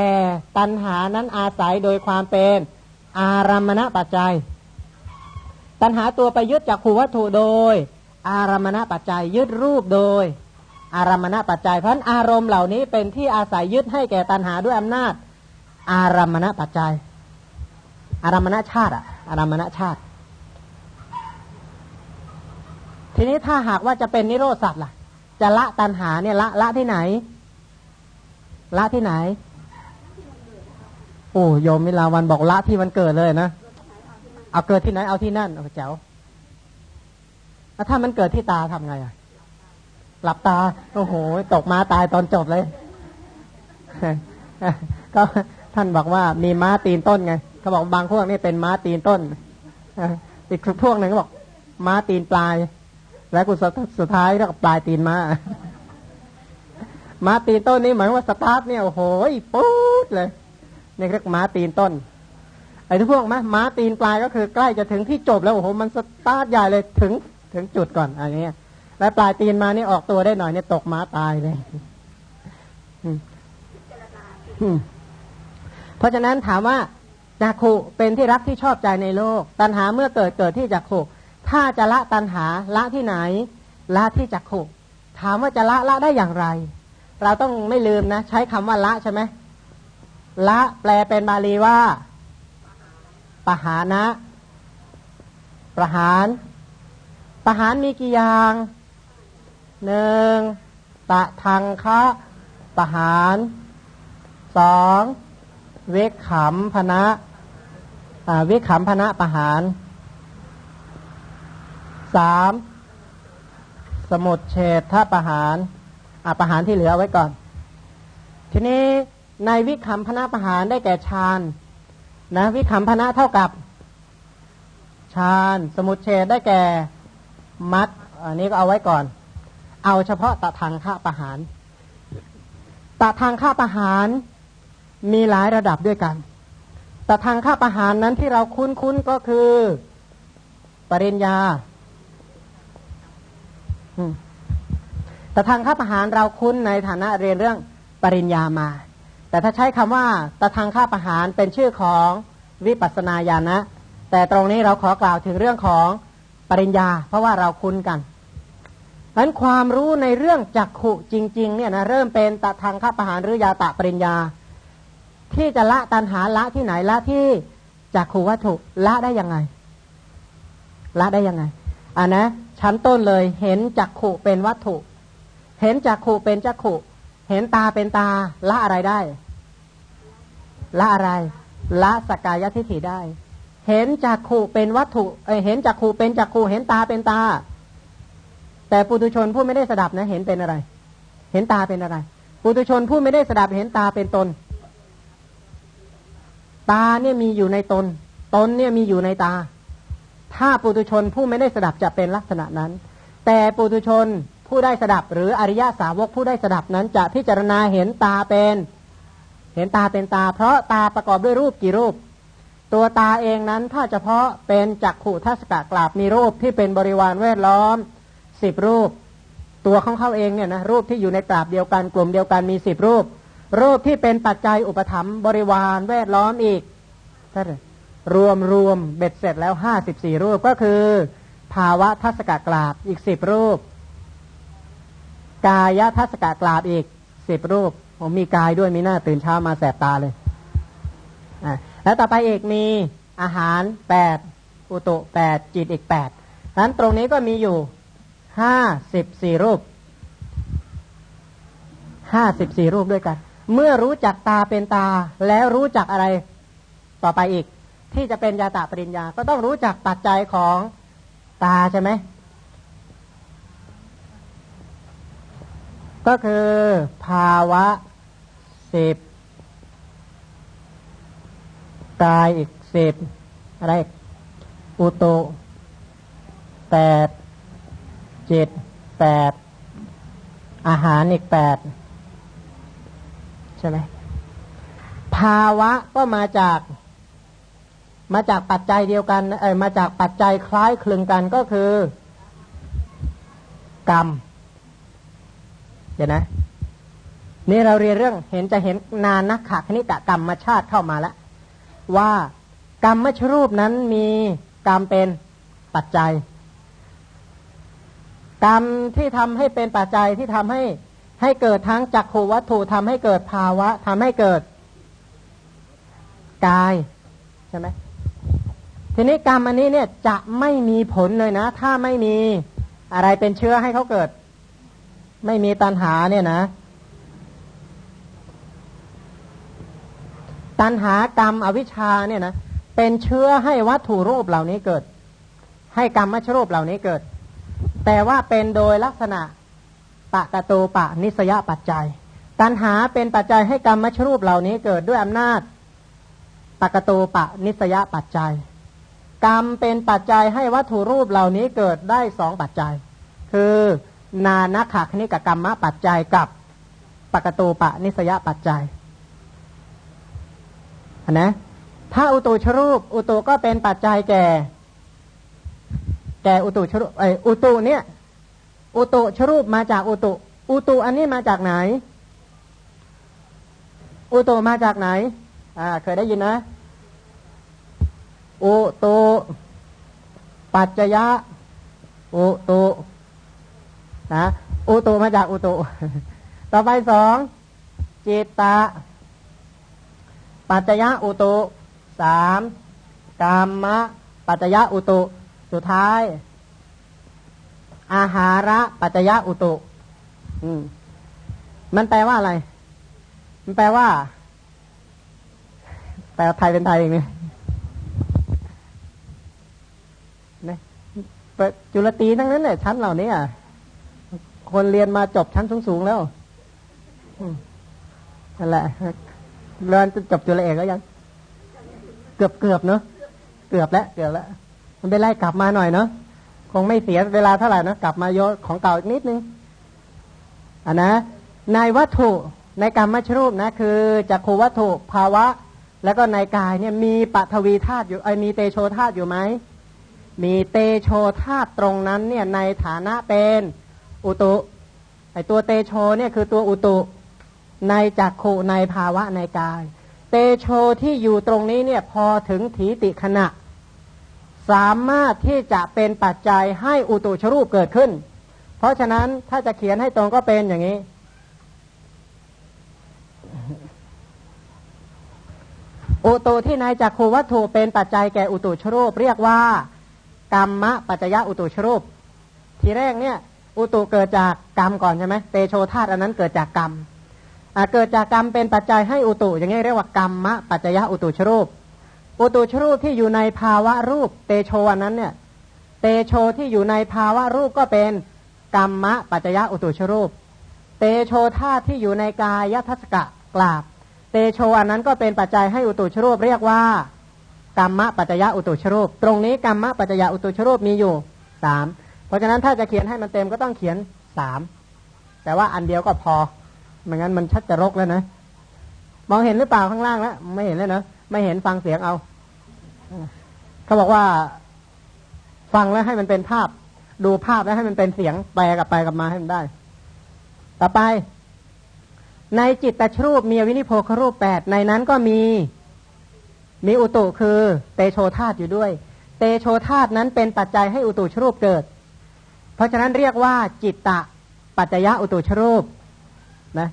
S2: ตัณหานั้นอาศัยโดยความเป็นอารามณปัจจัย ตัณหาตัวไปยึดจักขูวัตถุโดย อารามณปัจจัยยึดรูปโดย อารามณปัจจัยเพราะอารมณ์เหล่านี้เป็นที่อาศัยยึดให้แก่ตัณหาด้วยอำนาจ อารามณปัจจัย อารามณชาติอะอารามณชาติ ทีนี้ถ้าหากว่าจะเป็นนิโรธสัตว์ล่ะ จะละตันหาเนี่ยละละที่ไหน ละที่ไหน โอ้โยมมิลาวันบอกละที่มันเกิดเลยนะเอาเกิดที่ไหนเอาที่นั่นเอาแจ๋วแล้วถ้ามันเกิดที่ตาทำไงอะ หลับตา โอ้โห ตกมาตายตอนจบเลยก็ท่านบอกว่ามีม้าตีนต้นไงเขาบอกบางพวกนี่เป็นม้าตีนต้นอีกพวกหนึ่งก็บอกม้าตีนปลาย แล้วกูสุดท้ายก็ปลายตีนมาม้าตีนต้นนี่หมายว่าสตาร์ทเนี่ยโอ้โหปุ๊ดเลยนี่เรียกม้าตีนต้น ไอ้ทุกพวกม้ม้าตีนปลายก็คือใกล้จะถึงที่จบแล้วโอ้โหมันสตาร์ทใหญ่เลยถึงถึงจุดก่อนอะไรเงี้ยแล้วปลายตีนมานี่ออกตัวได้หน่อยเนี่ยตกม้าตายเลยเพราะฉะนั้นถามว่าจักขุเป็นที่รักที่ชอบใจในโลก ตัณหาเมื่อเกิดเกิดที่จักขุ ถ้าจะละตัณหาละที่ไหน ละที่จักขุถามว่าจะละละได้อย่างไร เราต้องไม่ลืมนะ ใช้คำว่าละใช่ไหมละแปลเป็นบาลีว่า ปหานะ ประหารประหารมีกี่อย่างหนึ่งตะทางคะประหารสองเวกขำพนะเวิขำพนะประหาร สามสมุดเฉดท่าประหารอาประหารที่เหลือไว้ก่อน ทีนี้ในวิขำพนะประหารได้แก่ฌานนะวิขำพนะเท่ากับฌานสมุดเฉดได้แก่มัดอันนี้ก็เอาไว้ก่อน เอาเฉพาะตะทางฆ่าประหารตะทางฆ่าประหารมีหลายระดับด้วยกันต่ทางค่าประหารนั้นที่เราคุ้นๆก็คือ ปริญญา แต่ทางค่าประหารเราคุ้นในฐานะเรียนเรื่องปริญญามา แต่ถ้าใช้คำว่าตะทางค่าประหารเป็นชื่อของวิปัสนาญาณนะแต่ตรงนี้เราขอกล่าวถึงเรื่องของปริญญา เพราะว่าเราคุ้นกันดังนั้นความรู้ในเรื่องจักขุจริง ๆ เนี่ยนะเริ่มเป็นตะทางค่าประหารหรือยาตะปริญญา ที่จะละตันหาละที่ไหนละที่จากขูวัตถุละได้ยังไง ละได้ยังไงอ่านะ ชั้นต้นเลย เห็นจักขูเป็นวัตถุ เห็นจักขูเป็นจักขูเห็นตาเป็นตาละอะไรได้ ละอะไร ละสกายทิฏฐิได้ เห็นจักขู่เป็นวัตถุเห็นจักขู่เป็นจักขู่เห็นตาเป็นตา แต่ปุถุชนผู้ไม่ได้สดับนะ เห็นเป็นอะไร เห็นตาเป็นอะไร ปุถุชนผู้ไม่ได้สดับเห็นตาเป็นตน ตาเนี่ยมีอยู่ในตน ตนเนี่ยมีอยู่ในตา ถ้าปุถุชนผู้ไม่ได้สดับจะเป็นลักษณะนั้น แต่ปุถุชนผู้ได้สดับ หรืออริยสาวกผู้ได้สดับนั้นจะพิจารณาเห็นตาเป็น เห็นตาเป็นตา เพราะตาประกอบด้วยรูปกี่รูป ตัวตาเองนั้นถ้าเฉพาะเป็นจักขุทัศกะกราบมีรูปที่เป็นบริวารแวดล้อมสิบรูป ตัวของเขาเองเนี่ยนะรูปที่อยู่ในกราบเดียวกันกลุ่มเดียวกันมีสิบรูปรูปที่เป็นปัจจัยอุปธรรมบริวารแวดล้อมอีกท่านร รวมรวมเบ็ดเสร็จแล้วห้าสิบสี่รูปก็คือ ภาวะทัศกกราบอีกสิบรูป กายทัศกกราบอีกสิบรูปผมมีกายด้วยมีหน้าตื่นเช้ามาแสบตาเลยอ่าแล้วต่อไปอีกมีอาหารแปดอุตุแปดจิตอีกแปดนั้นตรงนี้ก็มีอยู่ห้าสิบสี่รูปห้าสิบสี่รูปด้วยกัน เมื่อรู้จักตาเป็นตาแล้วรู้จักอะไรต่อไปอีก ที่จะเป็นยาตาปริญญา ก็ต้องรู้จักปัจจัยของตาใช่ไหม ก็คือภาวะสิบกายอีกสิบอะไรอุตุแปดจิตแปดอาหารอีกแปดใช่ไหมภาวะก็มาจาก มาจากปัจจัยเดียวกันเออมาจากปัจจัยคล้ายคลึงกันก็คือ กรรม เดี๋ยวนะ นี่เราเรียนเรื่องเห็นจะเห็นนานนักขะคณิกะกรรมชาติเข้ามาแล้วว่ากรรมมชรูปนั้นมีกรรมเป็นปัจจัย กรรมที่ทำให้เป็นปัจจัยที่ทำให้ให้เกิดทั้งจักขูวัตถุทำให้เกิดภาวะทำให้เกิดกายใช่ไหม ทีนี้กรรมอันนี้เนี่ยจะไม่มีผลเลยนะ ถ้าไม่มีอะไรเป็นเชื้อให้เขาเกิด ไม่มีตัณหาเนี่ยนะ ตัณหากรรมอวิชชาเนี่ยนะเป็นเชื้อให้วัตถุรูปเหล่านี้เกิด ให้กรรมมชรูปเหล่านี้เกิด แต่ว่าเป็นโดยลักษณะปะกะโตปะนิสยปัจจัย ตัณหาเป็นปัจจัยให้กรรมมชรูปเหล่านี้เกิดด้วยอำนาจปะกะโตปะนิสยปัจจัย กรรมเป็นปัจจัยให้วัตถุรูปเหล่านี้เกิดได้สองปัจจัย คือนานาขาคณิกกรรมะปัจจัยกับปกะโตปะนิสยปัจจัยนะถ้าอุตุชรูป อุตุก็เป็นปัจจัยแก่ แก่อุตุชรูปไออุตุเนี่ย อุตุชรูปมาจากอุตุอุตุอันนี้มาจากไหน อุตุมาจากไหน อ่า เคยได้ยินนะ อุตุปัจจยะ อุตุนะอุตุมาจากอุตุ ต่อไปสองจิตตะ ปัจจยะอุตุสามกามมะ ปัจจยะอุตุ สุดท้าย อาหาระ ปัจจยะอุตุ อืม มันแปลว่าอะไร มันแปลว่า แปลไทยเป็นไทยเองเนี่ยนะ จุลตีทั้งนั้นเนี่ยชั้นเหล่านี้อะคนเรียนมาจบชั้นสูงๆแล้วนั่นแหละเรียนจบจุลเอกแล้วยัง เกือบเกือบเนาะเกือบแล้วเกือบแล้วมันไปไล่กลับมาหน่อยเนาะคงไม่เสียเวลาเท่าไหร่นะกลับมาโยของเก่าอีกนิดนึงอะนะในวัตถุในกรรมชรูปนะ คือจักขูวัตถุภาวะ แล้วก็ในกายเนี่ยมีปัทวีธาตุอยู่ไอมีเตโชธาตุอยู่ไหม มีเตโชธาตุตรงนั้นเนี่ยในฐานะเป็นอุตุ ไอตัวเตโชเนี่ยคือตัวอุตุในจักขูในภาวะในกาย เตโชที่อยู่ตรงนี้เนี่ยพอถึงถีติขณะ สามารถที่จะเป็นปัจจัยให้อุตุชรูปเกิดขึ้น เพราะฉะนั้นถ้าจะเขียนให้ตรงก็เป็นอย่างนี้ อุตุที่ในจักขูวัตถุเป็นปัจจัยแก่อุตุชรูปเรียกว่า กรรมะปัจจยะอุตุชรูป ทีแรกเนี่ย อุตุเกิดจากกรรมก่อนใช่ไหมเตโชธาตุอันนั้นเกิดจากกรรมเกิดจากกรรมเป็นปัจจัยให้อุตุ อย่างนี้เรียกว่ากรรมะปัจจยะอุตุชรูป อุตุชรูปที่อยู่ในภาวะรูป เตโชอันนั้นเนี่ย เตโชที่อยู่ในภาวะรูปก็เป็นกรรมะปัจจยะอุตุชรูป เตโชธาตุที่อยู่ในกายทัศกะกราบ เตโชอันนั้นก็เป็นปัจจัยให้อุตุชรูปเรียกว่า กรรมะปัจจยะอุตุชรูป ตรงนี้กรรมะปัจจยะอุตุชรูปมีอยู่สามเพราะฉะนั้นถ้าจะเขียนให้มันเต็มก็ต้องเขียนสามแต่ว่าอันเดียวก็พอไม่งั้นมันชัดจะรกแล้วนะมองเห็นหรือเปล่าข้างล่างแล้วไม่เห็นเลยเนะไม่เห็นฟังเสียงเอาเขาบอกว่า ฟังแล้วให้มันเป็นภาพ ดูภาพแล้วให้มันเป็นเสียงแปลกลับไปกลับมาให้มันได้ ต่อไป ในจิตตชรูปมีวินิโพครูปแปดในนั้นก็มี มีอุตุคือเตโชธาตอยู่ด้วย เตโชธาตุนั้นเป็นปัจจัยให้อุตุชรูปเกิด เพราะฉะนั้นเรียกว่าจิตตะปัจจยะอุตุชรูปนะ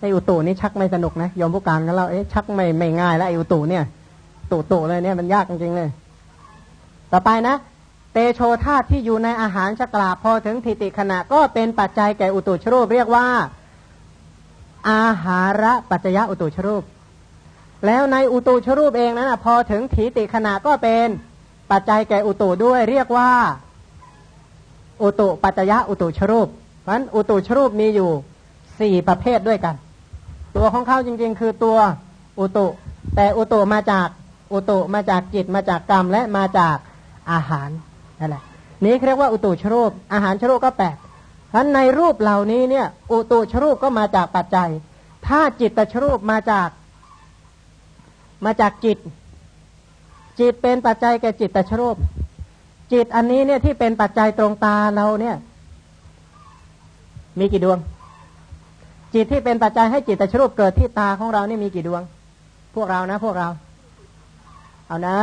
S2: ไออุตุนี่ชักไม่สนุกนะยมผู้การกันเราเอ๊ะชักไม่ไม่ง่ายแล้วไออุตุเนี่ยตุตุเลยเนี่ยมันยากจริงๆเลย ต่อไปนะ เตโชธาตุที่อยู่ในอาหารชกลาพอถึงทิติขณะก็เป็นปัจจัยแก่อุตุชรูป เรียกว่า อาหาระปัจจยะอุตุชรูป แล้วในอุตุชรูปเองนั้นนะพอถึงทิติขณะก็เป็นปัจจัยแก่อุตุด้วยเรียกว่า อุตุปัจจยะอุตุชรูปเพราะนั้นอุตุชรูปมีอยู่สี่ประเภทด้วยกัน ตัวของเขาจริง ๆ คือตัวอุตุ แต่อุตุมาจากอุตุมาจากจิตมาจากกรรมและมาจากอาหารนั่นแหละนี้เรียกว่าอุตุชรูป อาหารชรูปก็แปดฉะนั้นในรูปเหล่านี้เนี่ย อุตุชรูปก็มาจากปัจจัย ถ้าจิตตชรูปมาจาก มาจากจิต จิตเป็นปัจจัยแก่จิตตชรูป จิตอันนี้เนี่ยที่เป็นปัจจัยตรงตาเราเนี่ย มีกี่ดวง จิตที่เป็นปัจจัยให้จิตตชรูปเกิดที่ตาของเรานี่มีกี่ดวง พวกเรานะ พวกเรา เอานะ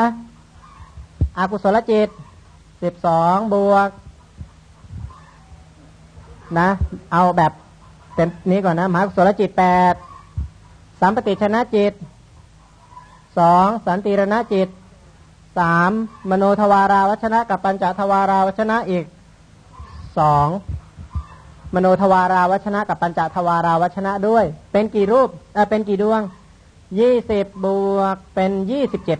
S2: อากุศลจิตสิบสองบวก นะ เอาแบบเต็มนี้ก่อนนะมหากุศลจิตแปดสามปฏิชนะจิต สองสันติรณจิตสามมโนทวาราวชนะกับปัญจทวาราวชนะอีกสองมโนทวาราวชนะกับปัญจทวาราวชนะด้วย เป็นกี่รูปเออเป็นกี่ดวงยี่สิบบวกเป็นยี่สิบเจ็ด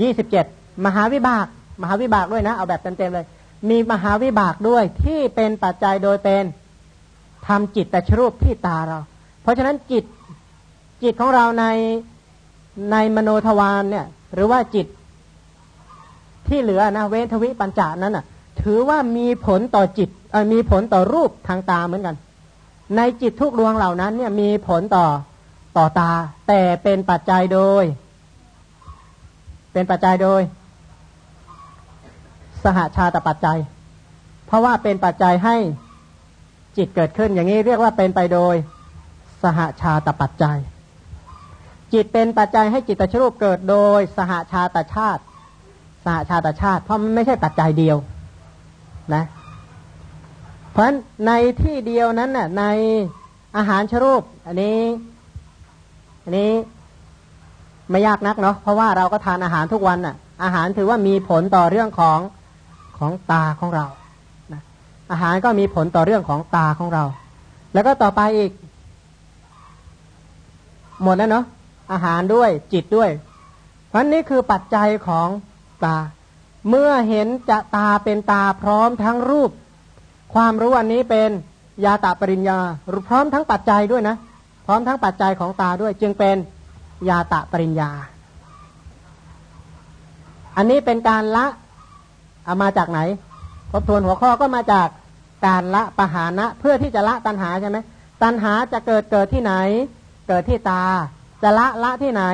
S2: ยี่สิบเจ็ดมหาวิบาก มหาวิบากด้วยนะ เอาแบบเต็มๆเลย มีมหาวิบากด้วยที่เป็นปัจจัยโดยเป็นทำจิตแต่ชรูปที่ตาเรา เพราะฉะนั้นจิตจิตของเราใน ในมโนทวารเนี่ย หรือว่าจิตที่เหลือนะเวทวิปัญจานั้นอะ ถือว่ามีผลต่อจิตมีผลต่อรูปทางตาเหมือนกัน ในจิตทุกดวงเหล่านั้น เนี่ยมีผลต่อต่อตา แต่เป็นปัจจัยโดย เป็นปัจจัยโดย สหาชาตปัจจัย เพราะว่าเป็นปัจจัยให้จิตเกิดขึ้นอย่างนี้เรียกว่าเป็นไปโดย สหาชาตปัจจัย จิตเป็นปัจจัยให้จิตตชรูปเกิดโดยสหาชาตชาติ สหาชาตชาติ เพราะมันไม่ใช่ปัจจัยเดียวนะ เพราะในที่เดียวนั้นน่ะในอาหารชรูป อันนี้ อันนี้ไม่ยากนักเนาะเพราะว่าเราก็ทานอาหารทุกวันน่ะ อาหารถือว่ามีผลต่อเรื่องของของตาของเรานะอาหารก็มีผลต่อเรื่องของตาของเรา แล้วก็ต่อไปอีก หมดแล้วเนาะ อาหารด้วยจิตด้วยเพราะนี้คือปัจจัยของตา เมื่อเห็นจะตาเป็นตาพร้อมทั้งรูป ความรู้อันนี้เป็นยาตาปริญญาพร้อมทั้งปัจจัยด้วยนะ พร้อมทั้งปัจจัยของตาด้วย จึงเป็นยาตะปริญญา อันนี้เป็นการละเอามาจากไหนทบทวนหัวข้อก็มาจากการละปะหานะ เพื่อที่จะละตัณหาใช่ไหมตัณหาจะเกิดเกิดที่ไหน เกิดที่ตา จะละละที่ไหน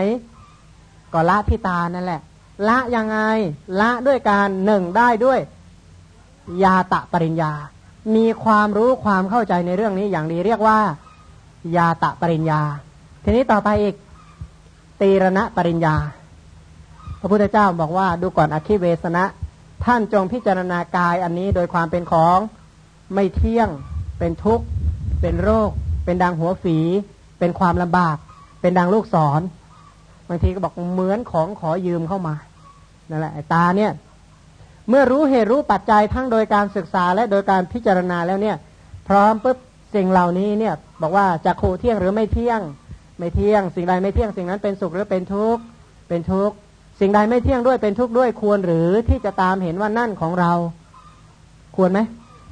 S2: ก็ละที่ตานั่นแหละ ละยังไง ละด้วยการหนึ่งได้ด้วย ยาตะปริญญา มีความรู้ความเข้าใจในเรื่องนี้อย่างดีเรียกว่า ยาตะปริญญา ทีนี้ต่อไปอีกตีรณะปริญญา พระพุทธเจ้าบอกว่าดูก่อนอคิเวสนะ ท่านจงพิจารณากายอันนี้โดยความเป็นของไม่เที่ยง เป็นทุกข์ เป็นโรค เป็นดังหัวฝี เป็นความลำบาก เป็นดังลูกศรบางทีก็บอกเหมือนของขอยืมเข้ามานั่นแหละตาเนี่ย เมื่อรู้เหตุรู้ปัจจัยทั้งโดยการศึกษาและโดยการพิจารณาแล้วเนี่ย พร้อมปุ๊บสิ่งเหล่านี้เนี่ย บอกว่าจะโคเที่ยงหรือไม่เที่ยง ไม่เที่ยง สิ่งใดไม่เที่ยงสิ่งนั้นเป็นสุขหรือเป็นทุกข์เป็นทุกข์สิ่งใดไม่เที่ยงด้วยเป็นทุกข์ด้วยควรหรือที่จะตามเห็นว่านั่นของเรา ควรไหม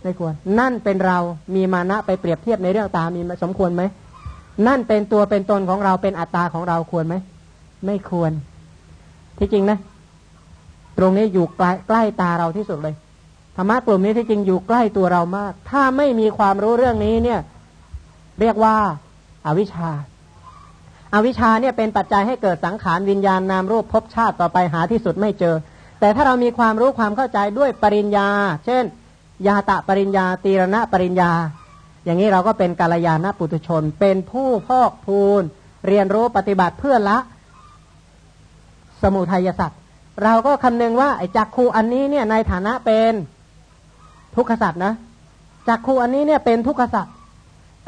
S2: ไม่ควร นั่นเป็นเรามีมานะไปเปรียบเทียบในเรื่องตามีสมควรไหม นั่นเป็นตัวเป็นตนของเราเป็นอัตตาของเราควรไหม ไม่ควร ที่จริงนะ ตรงนี้อยู่ใกล้ใกล้ตาเราที่สุดเลยธรรมะกลุ่มนี้ที่จริงอยู่ใกล้ตัวเรามาก ถ้าไม่มีความรู้เรื่องนี้เนี่ย เรียกว่าอาวิชชาอวิชชาเนี่ยเป็นปัจจัยให้เกิดสังขารวิญญาณนามรูปภพชาติต่อไปหาที่สุดไม่เจอ แต่ถ้าเรามีความรู้ความเข้าใจด้วยปริญญา เช่น ยาตะปริญญา ตีรณะปริญญา อย่างนี้เราก็เป็นกาลยาณปุตุชน เป็นผู้พอกพูน เรียนรู้ปฏิบัติเพื่อละ สมุทัยสัตว์เราก็คำนึงว่าไอ้จักคูอันนี้เนี่ยในฐานะเป็นทุกขสัตว์นะจักคูอันนี้เนี่ยเป็นทุกขสัตว์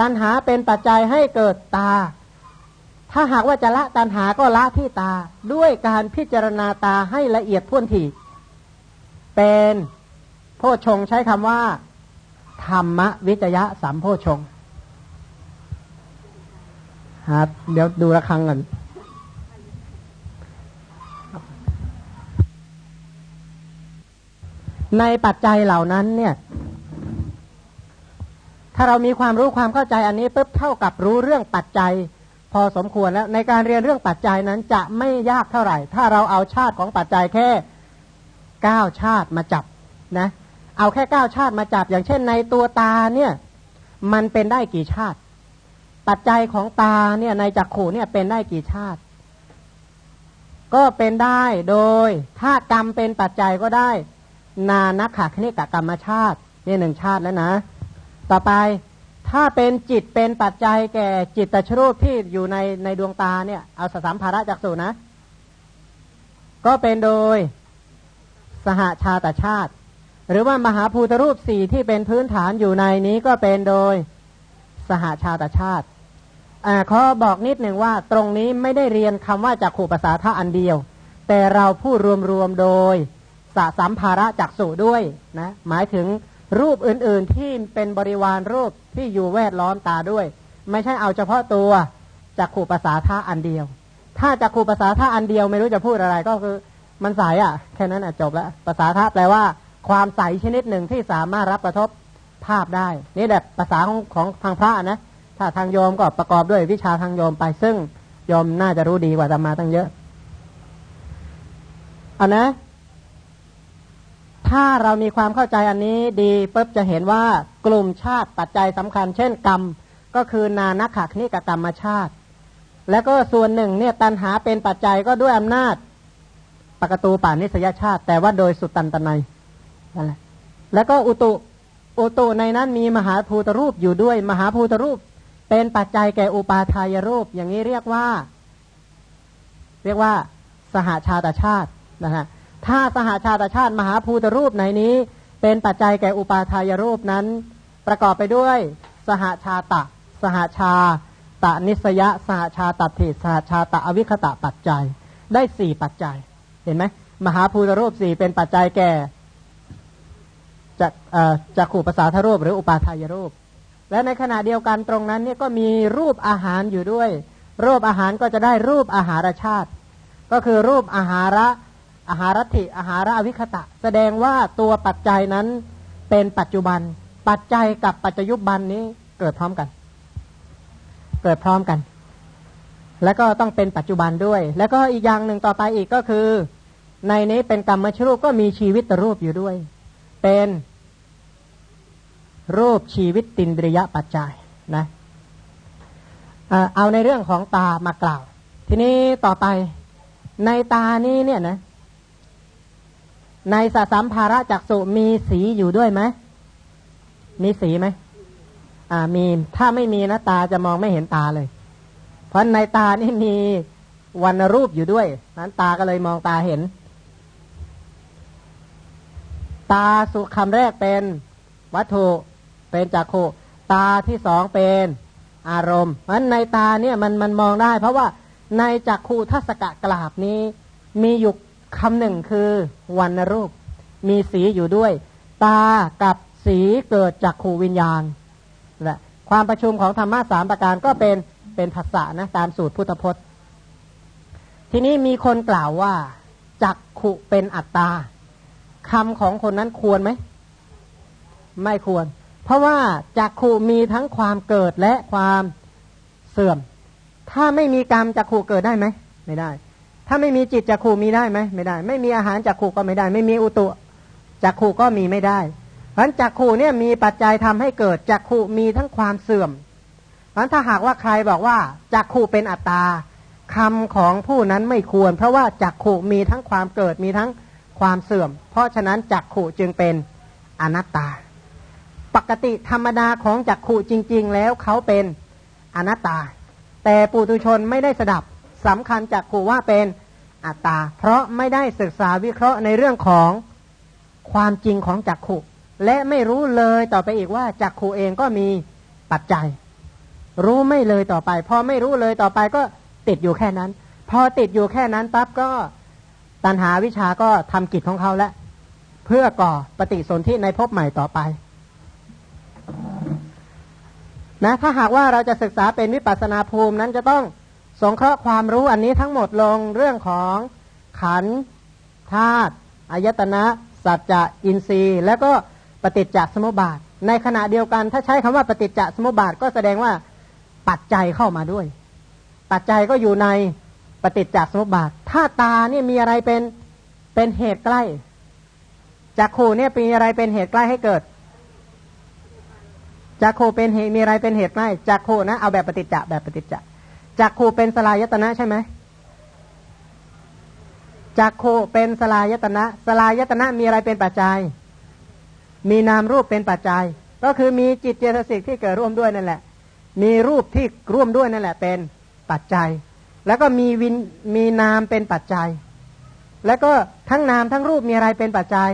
S2: ตัณหาเป็นปัจจัยให้เกิดตา ถ้าหากว่าจะละตัณหาก็ละที่ตา ด้วยการพิจารณาตาให้ละเอียดท่วนทีเป็นโพชงใช้คำว่า ธรรมวิจยะสัมโพชงฮะเดี๋ยวดูระคังกันในปัจจัยเหล่านั้นเนี่ย ถ้าเรามีความรู้ความเข้าใจอันนี้ปุ๊บเท่ากับรู้เรื่องปัจจัย พอสมควรแล้ว ในการเรียนเรื่องปัจจัยนั้นจะไม่ยากเท่าไหร่ ถ้าเราเอาชาติของปัจจัยแค่เก้าชาติมาจับนะ เอาแค่เก้าชาติมาจับอย่างเช่นในตัวตาเนี่ย มันเป็นได้กี่ชาติ ปัจจัยของตาเนี่ยในจักขู่เนี่ยเป็นได้กี่ชาติ ก็เป็นได้โดยถ้ากรรมเป็นปัจจัยก็ได้ นานักขาคณิกกรรมชาตินี่หนึ่งชาติแล้วนะ ต่อไปถ้าเป็นจิตเป็นปัจจัยแก่จิตตชรูปที่อยู่ในในดวงตาเนี่ย เอาสสามภาระจากสูนะ ก็เป็นโดยสหาชาตชาติ หรือว่ามหาภูตรูปสี่ที่เป็นพื้นฐานอยู่ในนี้ก็เป็นโดยสหาชาตชาติอ่าขอบอกนิดหนึ่งว่าตรงนี้ไม่ได้เรียนคำว่าจากขู่ภาษาท่าอันเดียว แต่เราพูดรวมๆโดยสะสัมภาระจักสุด้วยนะหมายถึงรูปอื่นๆที่เป็นบริวารรูปที่อยู่แวดล้อมตาด้วย ไม่ใช่เอาเฉพาะตัวจักขู่ภาษาท่าอันเดียว ถ้าจักขู่ภาษาท่าอันเดียวไม่รู้จะพูดอะไรก็คือมันใสอะ แค่นั้นอะจบแล้วภาษาท่าแปลว่า ความใสชนิดหนึ่งที่สามารถรับกระทบภาพได้ นี่แบบภาษาของของทางพระนะ ถ้าทางโยมก็ประกอบด้วยวิชาทางโยมไป ซึ่งโยมน่าจะรู้ดีกว่าจะมาตั้งเยอะอันนะ ถ้าเรามีความเข้าใจอันนี้ดีปุ๊บจะเห็นว่ากลุ่มชาติปัจจัยสำคัญ เช่นกรรม ก็คือนานักขคณิกกรรมชาติ แล้วก็ส่วนหนึ่งเนี่ยตันหาเป็นปัจจัยก็ด้วยอำนาจปกตูป่านิสยชาติ แต่ว่าโดยสุดตันตนัย นั่นแหละแล้วก็อุตุอุตุในนั้นมีมหาภูตรูปอยู่ด้วย มหาภูตรูป เป็นปัจจัยแก่อุปาทายรูป อย่างนี้เรียกว่า เรียกว่า สหาชาตชาตินะฮะถ้าสหาชาติชาติ มหาภูตรูปไหนนี้ เป็นปัจจัยแก่อุปาทายรูปนั้น ประกอบไปด้วย สหาชาตะ สหาชาตะนิสยะสหาชาตติสหาชาตะอวิคตะปัจจัย ได้สี่ปัจจัย เห็นไหมมหาภูตรูปสี่เป็นปัจจัยแก่ จากจากขู่ภาษาทรูปหรืออุปาทายรูป และในขณะเดียวกันตรงนั้นเนี่ยก็มีรูปอาหารอยู่ด้วย รูปอาหารก็จะได้รูปอาหารชาติ ก็คือรูปอาหาระอาหารติอาหาระวิคตะ แสดงว่าตัวปัจจัยนั้นเป็นปัจจุบัน ปัจจัยกับปัจจยุบันนี้เกิดพร้อมกัน เกิดพร้อมกัน แล้วก็ต้องเป็นปัจจุบันด้วย แล้วก็อีกอย่างหนึ่งต่อไปอีกก็คือ ในนี้เป็นกรรมชรูปก็มีชีวิตรูปอยู่ด้วย เป็นรูปชีวิตตินดริยปัจจัยนะเอาในเรื่องของตามากล่าว ทีนี้ต่อไปในตานี้เนี่ยนะ ในสสัมภาระจักสุมีสีอยู่ด้วยไหมมีสีไหมอ่ามีถ้าไม่มีนะตาจะมองไม่เห็นตาเลย เพราะในตานี่มีวันรูปอยู่ด้วยนั้นตาก็เลยมองตาเห็น ตาสุคำแรกเป็นวัตถุเป็นจักขุตาที่สองเป็นอารมณ์เพราะในตาเนี่ยมันมันมองได้ เพราะว่าในจักขุทัศกะกราบนี้ มีอยู่คำหนึ่งคือวันรูป มีสีอยู่ด้วย ตากับสีเกิดจากขูวิญญาณและความประชุมของธรรมะสามประการก็เป็นเป็นภาษานะตามสูตรพุทธพจน์ ทีนี้มีคนกล่าวว่าจักขุเป็นอัตตา คำของคนนั้นควรไหม ไม่ควร เพราะว่าจักขุมีทั้งความเกิดและความเสื่อม ถ้าไม่มีกรรมจักขุเกิดได้ไหม ไม่ได้ ถ้าไม่มีจิตจักขู่มีได้ไหม ไม่ได้ ไม่มีอาหารจักขู่ก็ไม่ได้ ไม่มีอุตุจักขู่ก็มีไม่ได้เพราะจักขู่เนี่ยมีปัจจัยทำให้เกิดจักขู่มีทั้งความเสื่อมเพราะถ้าหากว่าใครบอกว่าจักขู่เป็นอัตตาคำของผู้นั้นไม่ควร เพราะว่าจักขู่มีทั้งความเกิดมีทั้ง ความเสื่อม เพราะฉะนั้นจักขู่จึงเป็นอนัตตา ปกติธรรมดาของจักขู่จริง ๆ แล้วเขาเป็นอนัตตา แต่ปุถุชนไม่ได้สดับสำคัญจากขู่ว่าเป็นอัตตา เพราะไม่ได้ศึกษาวิเคราะห์ในเรื่องของความจริงของจักขุและไม่รู้เลยต่อไปอีกว่าจักขุเองก็มีปัจจัย รู้ไม่เลยต่อไป พอไม่รู้เลยต่อไปก็ติดอยู่แค่นั้น พอติดอยู่แค่นั้นปั๊บก็ ตัณหาวิชาก็ทำกิจของเขาแล้วเพื่อก่อปฏิสนธิในภพใหม่ต่อไปนะถ้าหากว่าเราจะศึกษาเป็นวิปัสนาภูมินั้นจะต้องสงเคราะห์ความรู้อันนี้ทั้งหมดลงเรื่องของขันธาตุอายตนะ สัจจะอินทรีย์ แล้วก็ปฏิจจสมุปบาท ในขณะเดียวกัน ถ้าใช้คำว่าปฏิจจสมุปบาทก็แสดงว่าปัจจัยเข้ามาด้วย ปัจจัยก็อยู่ใน ปฏิจจสมุปบาท ถ้าตาเนี่ยมีอะไรเป็นเป็นเหตุใกล้จักขูเนี่ยมีอะไรเป็นเหตุใกล้ให้เกิดจักขูเป็นเหตุมีอะไรเป็นเหตุใกล้จักขูนะเอาแบบปฏิจจะแบบปฏิจจะจักขูเป็นสลายตนะใช่ไหมจักขูเป็นสลายตนะสลายตนะมีอะไรเป็นปัจจัย มีนามรูปเป็นปัจจัย ก็คือมีจิตเจตสิกที่เกิดร่วมด้วยนั่นแหละ มีรูปที่ร่วมด้วยนั่นแหละ เป็นปัจจัย แล้วก็มีวินมีนามเป็นปัจจัย แล้วก็ทั้งนามทั้งรูปมีอะไรเป็นปัจจัย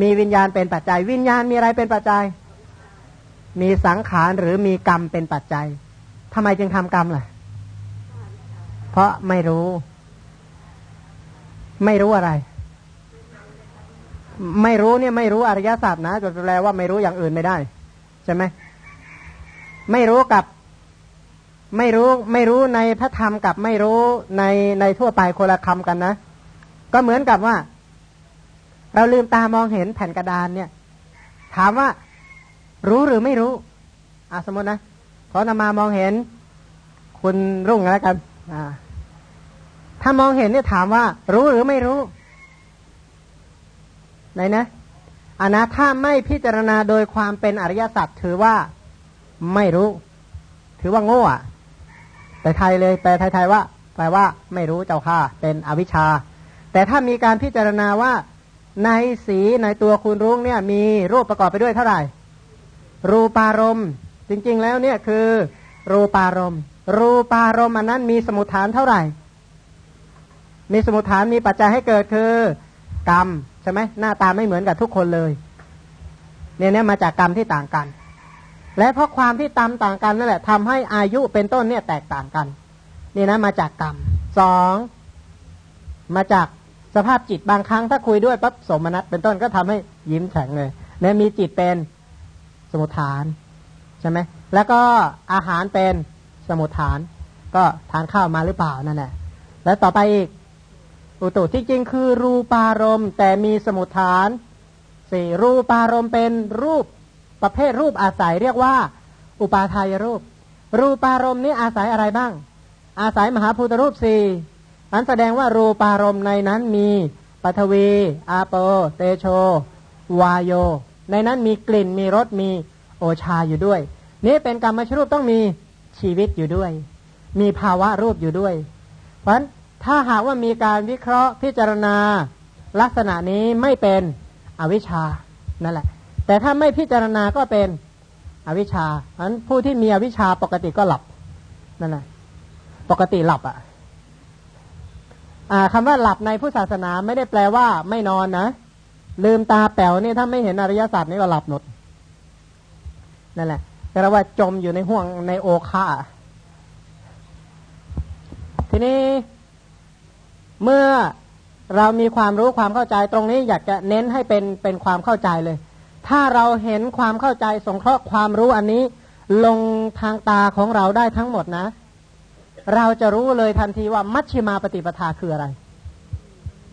S2: มีวิญญาณเป็นปัจจัย วิญญาณมีอะไรเป็นปัจจัย มีสังขารหรือมีกรรมเป็นปัจจัยทำไมจึงทำกรรมล่ะ เพราะไม่รู้ ไม่รู้อะไร ไม่รู้เนี่ยไม่รู้อริยศาสตร์นะจะแปลว่าไม่รู้อย่างอื่นไม่ได้ ใช่ไหมไม่รู้กับ ไม่รู้ไม่รู้ในพระธรรมกับไม่รู้ในในทั่วไปคนละคำกันนะ ก็เหมือนกับว่า เราลืมตามองเห็นแผ่นกระดานเนี่ย ถามว่ารู้หรือไม่รู้อ่าสมมตินะขอนามามองเห็น คุณรุ่งแล้วกันอ่าถ้ามองเห็นเนี่ยถามว่า รู้หรือไม่รู้ไหนนะอันนะถ้าไม่พิจารณาโดยความเป็นอริยสัจถือว่าไม่รู้ ถือว่าโง่อะ แต่ไทยเลยแปลไทยๆว่า แปลว่าไม่รู้เจ้าค่ะ เป็นอวิชชา แต่ถ้ามีการพิจารณาว่า ในสีในตัวคุณรุ้งเนี่ยมีรูปประกอบไปด้วยเท่าไหร่ รูปารมณ์จริงๆแล้วเนี่ยคือ รูปารมณ์ รูปารมณ์อันนั้นมีสมุทฐานเท่าไหร่ มีสมุทฐานมีปัจจัยให้เกิดคือกรรมใช่ไหมหน้าตาไม่เหมือนกับทุกคนเลย เนี่ยเนี่ยมาจากกรรมที่ต่างกัน และเพราะความที่ตามต่างกันนั่นแหละทำให้อายุเป็นต้นเนี่ยแตกต่างกัน นี่นะมาจากกรรมสองมาจากสภาพจิตบางครั้งถ้าคุยด้วยปั๊บสมนัตเป็นต้นก็ทำให้ยิ้มแฉ่งเลยเนี่ยมีจิตเป็นสมุทฐานใช่ไหมแล้วก็อาหารเป็นสมุทฐาน ก็ทานข้าวมาหรือเปล่านั่นแหละแล้วต่อไปอีกอุตุที่จริงคือรูปารมณ์แต่มีสมุทฐานสี่รูปารมณ์เป็นรูป ประเภทรูปอาศัยเรียกว่า อุปาทายรูป รูปารมณ์นี้อาศัยอะไรบ้าง อาศัยมหาภูตรูปสี่นั้นแสดงว่ารูปารมณ์ในนั้นมีปฐวี อาโป เตโช วายโย ในนั้นมีกลิ่นมีรสมีโอชาอยู่ด้วย นี่เป็นกรรมชรูปต้องมีชีวิตอยู่ด้วย มีภาวะรูปอยู่ด้วย เพราะฉะนั้นถ้าหากว่ามีการวิเคราะห์พิจารณา ลักษณะนี้ไม่เป็นอวิชชานั่นแหละ แต่ถ้าไม่พิจารณาก็เป็นอวิชชาเพราะฉะนั้นผู้ที่มีอวิชชาปกติก็หลับนั่นแหละปกติหลับอะคำว่าหลับในผู้ศาสนาไม่ได้แปลว่า ไม่นอนนะลืมตาแป๋วนี่ถ้าไม่เห็นอริยสัจนี่ก็หลับหมดนั่นแหละแต่ว่าจมอยู่ในห่วงในโอคาทีนี้เมื่อเรามีความรู้ความเข้าใจตรงนี้อยากจะเน้นให้เป็นเป็นความเข้าใจเลย ถ้าเราเห็นความเข้าใจสงเคราะห์ความรู้อันนี้ ลงทางตาของเราได้ทั้งหมดนะ เราจะรู้เลยทันทีว่ามัชชิมาปฏิปทาคืออะไร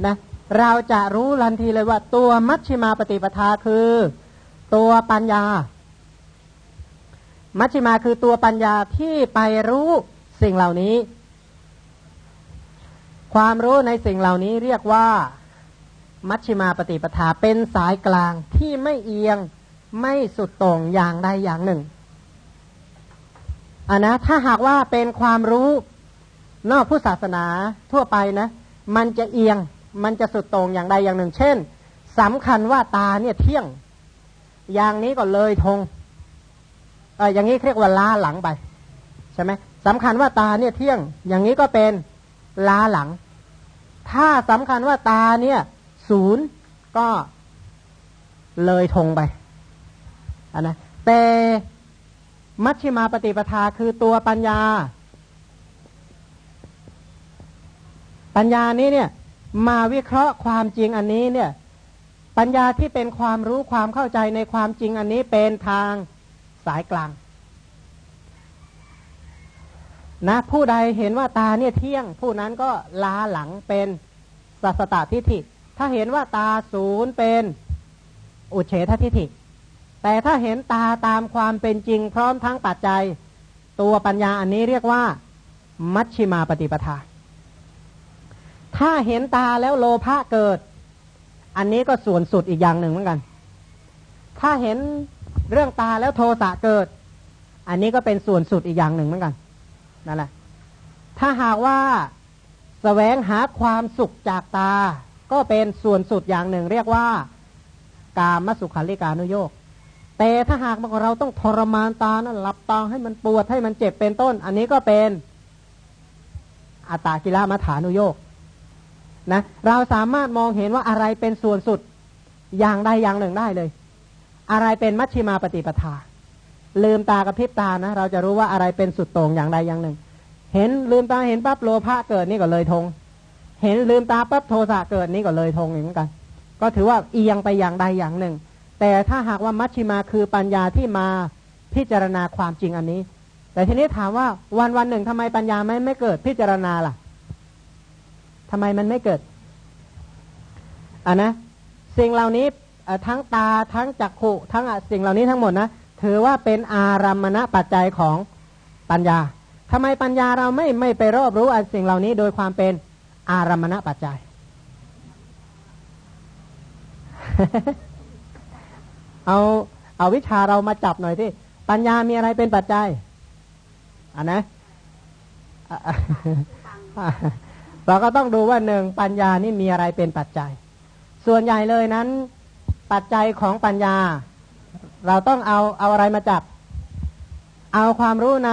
S2: นะ เราจะรู้ทันทีเลยว่า ตัวมัชชิมาปฏิปทาคือ ตัวปัญญา มัชชิมาคือตัวปัญญาที่ไปรู้สิ่งเหล่านี้ ความรู้ในสิ่งเหล่านี้เรียกว่า มัชชิมาปฏิปทาเป็นสายกลางที่ไม่เอียงไม่สุดตรงอย่างใดอย่างหนึ่งอ่านะถ้าหากว่าเป็นความรู้นอกผู้ศาสนาทั่วไปนะ มันจะเอียงมันจะสุดตรงอย่างใดอย่างหนึ่ง เช่นสำคัญว่าตาเนี่ยเที่ยง อย่างนี้ก็เลยทงเอออย่างนี้เรียกว่าล้าหลังไปใช่ไหมสำคัญว่าตาเนี่ยเที่ยง อย่างนี้ก็เป็นล้าหลัง ถ้าสำคัญว่าตาเนี่ย ศูนย์ก็เลยทงไปอันนะแต่มัชฌิมาปฏิปทาคือตัวปัญญา ปัญญานี้เนี่ย มาวิเคราะห์ความจริงอันนี้เนี่ย ปัญญาที่เป็นความรู้ความเข้าใจในความจริงอันนี้เป็นทางสายกลางนะผู้ใดเห็นว่าตาเนี่ยเที่ยง ผู้นั้นก็ลาหลังเป็นสัสตทิฏฐิ ถ้าเห็นว่าตาศูนย์เป็นอุเฉททิฏฐิ แต่ถ้าเห็นตาตามความเป็นจริง พร้อมทั้งปัจจัย ตัวปัญญาอันนี้เรียกว่า มัชชิมาปฏิปทา ถ้าเห็นตาแล้วโลภะเกิด อันนี้ก็ส่วนสุดอีกอย่างหนึ่งเหมือนกัน ถ้าเห็นเรื่องตาแล้วโทสะเกิด อันนี้ก็เป็นส่วนสุดอีกอย่างหนึ่งเหมือนกันนั่นแหละถ้าหากว่าสแสวงหาความสุขจากตา ก็เป็นส่วนสุดอย่างหนึ่ง เรียกว่า กามสุขาริการุโยกแต่ถ้าหากเราต้องทรมานตานะหลับตาให้มันปวดให้มันเจ็บเป็นต้น อันนี้ก็เป็นอัตตากิลมัฐานุโยกนะเราสามารถมองเห็นว่าอะไรเป็นส่วนสุดอย่างใดอย่างหนึ่งได้เลย อะไรเป็นมัชชิมาปฏิปทา ลืมตากระพริบตานะ เราจะรู้ว่าอะไรเป็นสุดโต่งอย่างใดอย่างหนึ่ง เห็นลืมตาเห็นปั๊บโลภะเกิดนี่ก็เลยทง เห็นลืมตาปั๊บโทสะเกิดนี่ก็เลยทงเหมือนกัน ก็ถือว่าเอียงไปอย่างใดอย่างหนึ่ง แต่ถ้าหากว่ามัชชิมาคือปัญญาที่มาพิจารณาความจริงอันนี้ แต่ทีนี้ถามว่าวันวันหนึ่งทำไมปัญญาไม่ไม่เกิดพิจารณาล่ะทำไมมันไม่เกิดอ่านะสิ่งเหล่านี้ทั้งตาทั้งจักขุทั้งสิ่งเหล่านี้ทั้งหมดนะถือว่าเป็นอารัมมณปัจจัยของปัญญาทำไมปัญญาเราไม่ไม่ไปรอบรู้อสิ่งเหล่านี้โดยความเป็น อารัมมณปัจจัย เอาเอาวิชาเรามาจับหน่อยที่ปัญญามีอะไรเป็นปัจจัยอ่านะเราก็ต้องดูว่าหนึ่งปัญญานี่มีอะไรเป็นปัจจัย ส่วนใหญ่เลยนั้น ปัจจัยของปัญญา เราต้องเอาเอาอะไรมาจับ เอาความรู้ใน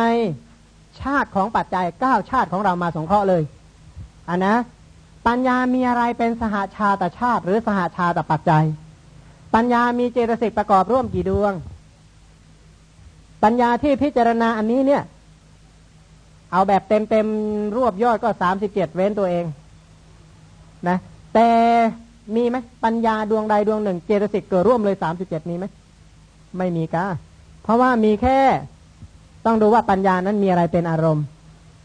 S2: ชาติของปัจจัยเก้าชาติของเรามาสงเคราะห์เลย อันนะ ปัญญามีอะไรเป็นสหาชาตชาติ หรือสหาชาตปัจจัย ปัญญามีเจตสิกประกอบร่วมกี่ดวง ปัญญาที่พิจารณาอันนี้เนี่ย เอาแบบเต็มเต็มรวบยอดก็สามสิบเจ็ดเว้นตัวเองนะแต่มีไหมปัญญาดวงใดดวงหนึ่ง เจตสิกเกิดร่วมเลยสามสิบเจ็ดมีไหมไม่มีก้าเพราะว่ามีแค่ต้องดูว่าปัญญานั้นมีอะไรเป็นอารมณ์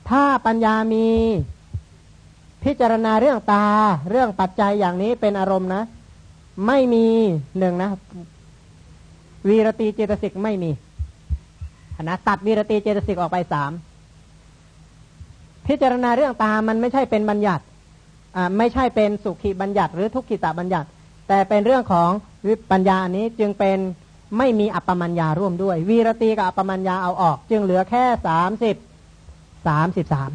S2: ถ้าปัญญามี พิจารณาเรื่องตา เรื่องปัจจัยอย่างนี้เป็นอารมณ์นะ ไม่มีหนึ่งนะ วีรตีเจตสิกไม่มีนะตัดวีรตีเจตสิกออกไปสามพิจารณาเรื่องตามันไม่ใช่เป็นบัญญัติอ่าไม่ใช่เป็นสุขีบัญญัติ หรือทุกขิตาบัญญัติ แต่เป็นเรื่องของวิปัญญาอันนี้จึงเป็นไม่มีอัปปมัญญาร่วมด้วย วีรตีกับอัปปมัญญาเอาออก จึงเหลือแค่สามสิบสามสิบสาม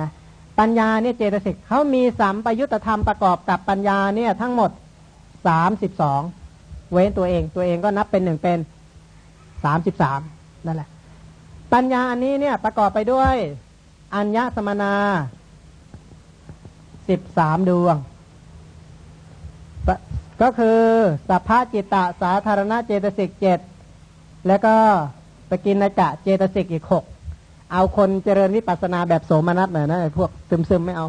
S2: นะ ปัญญาเนี่ยเจตสิกเขามีสัมปยุตธรรมประกอบกับปัญญาเนี่ยทั้งหมดสามสิบสองเว้นตัวเองตัวเองก็นับเป็นหนึ่งเป็นสามสิบสามนั่นแหละ ปัญญาอันนี้เนี่ยประกอบไปด้วยอัญญสมนาสิบสามดวง ก็คือสัพพะจิตตสาธารณเจตสิกเจ็ดแล้วก็ปกินจะเจตสิกอีกหก เอาคนเจริญวิปัสนาแบบโสมนัสหน่อยนะพวกซึมๆไม่เอา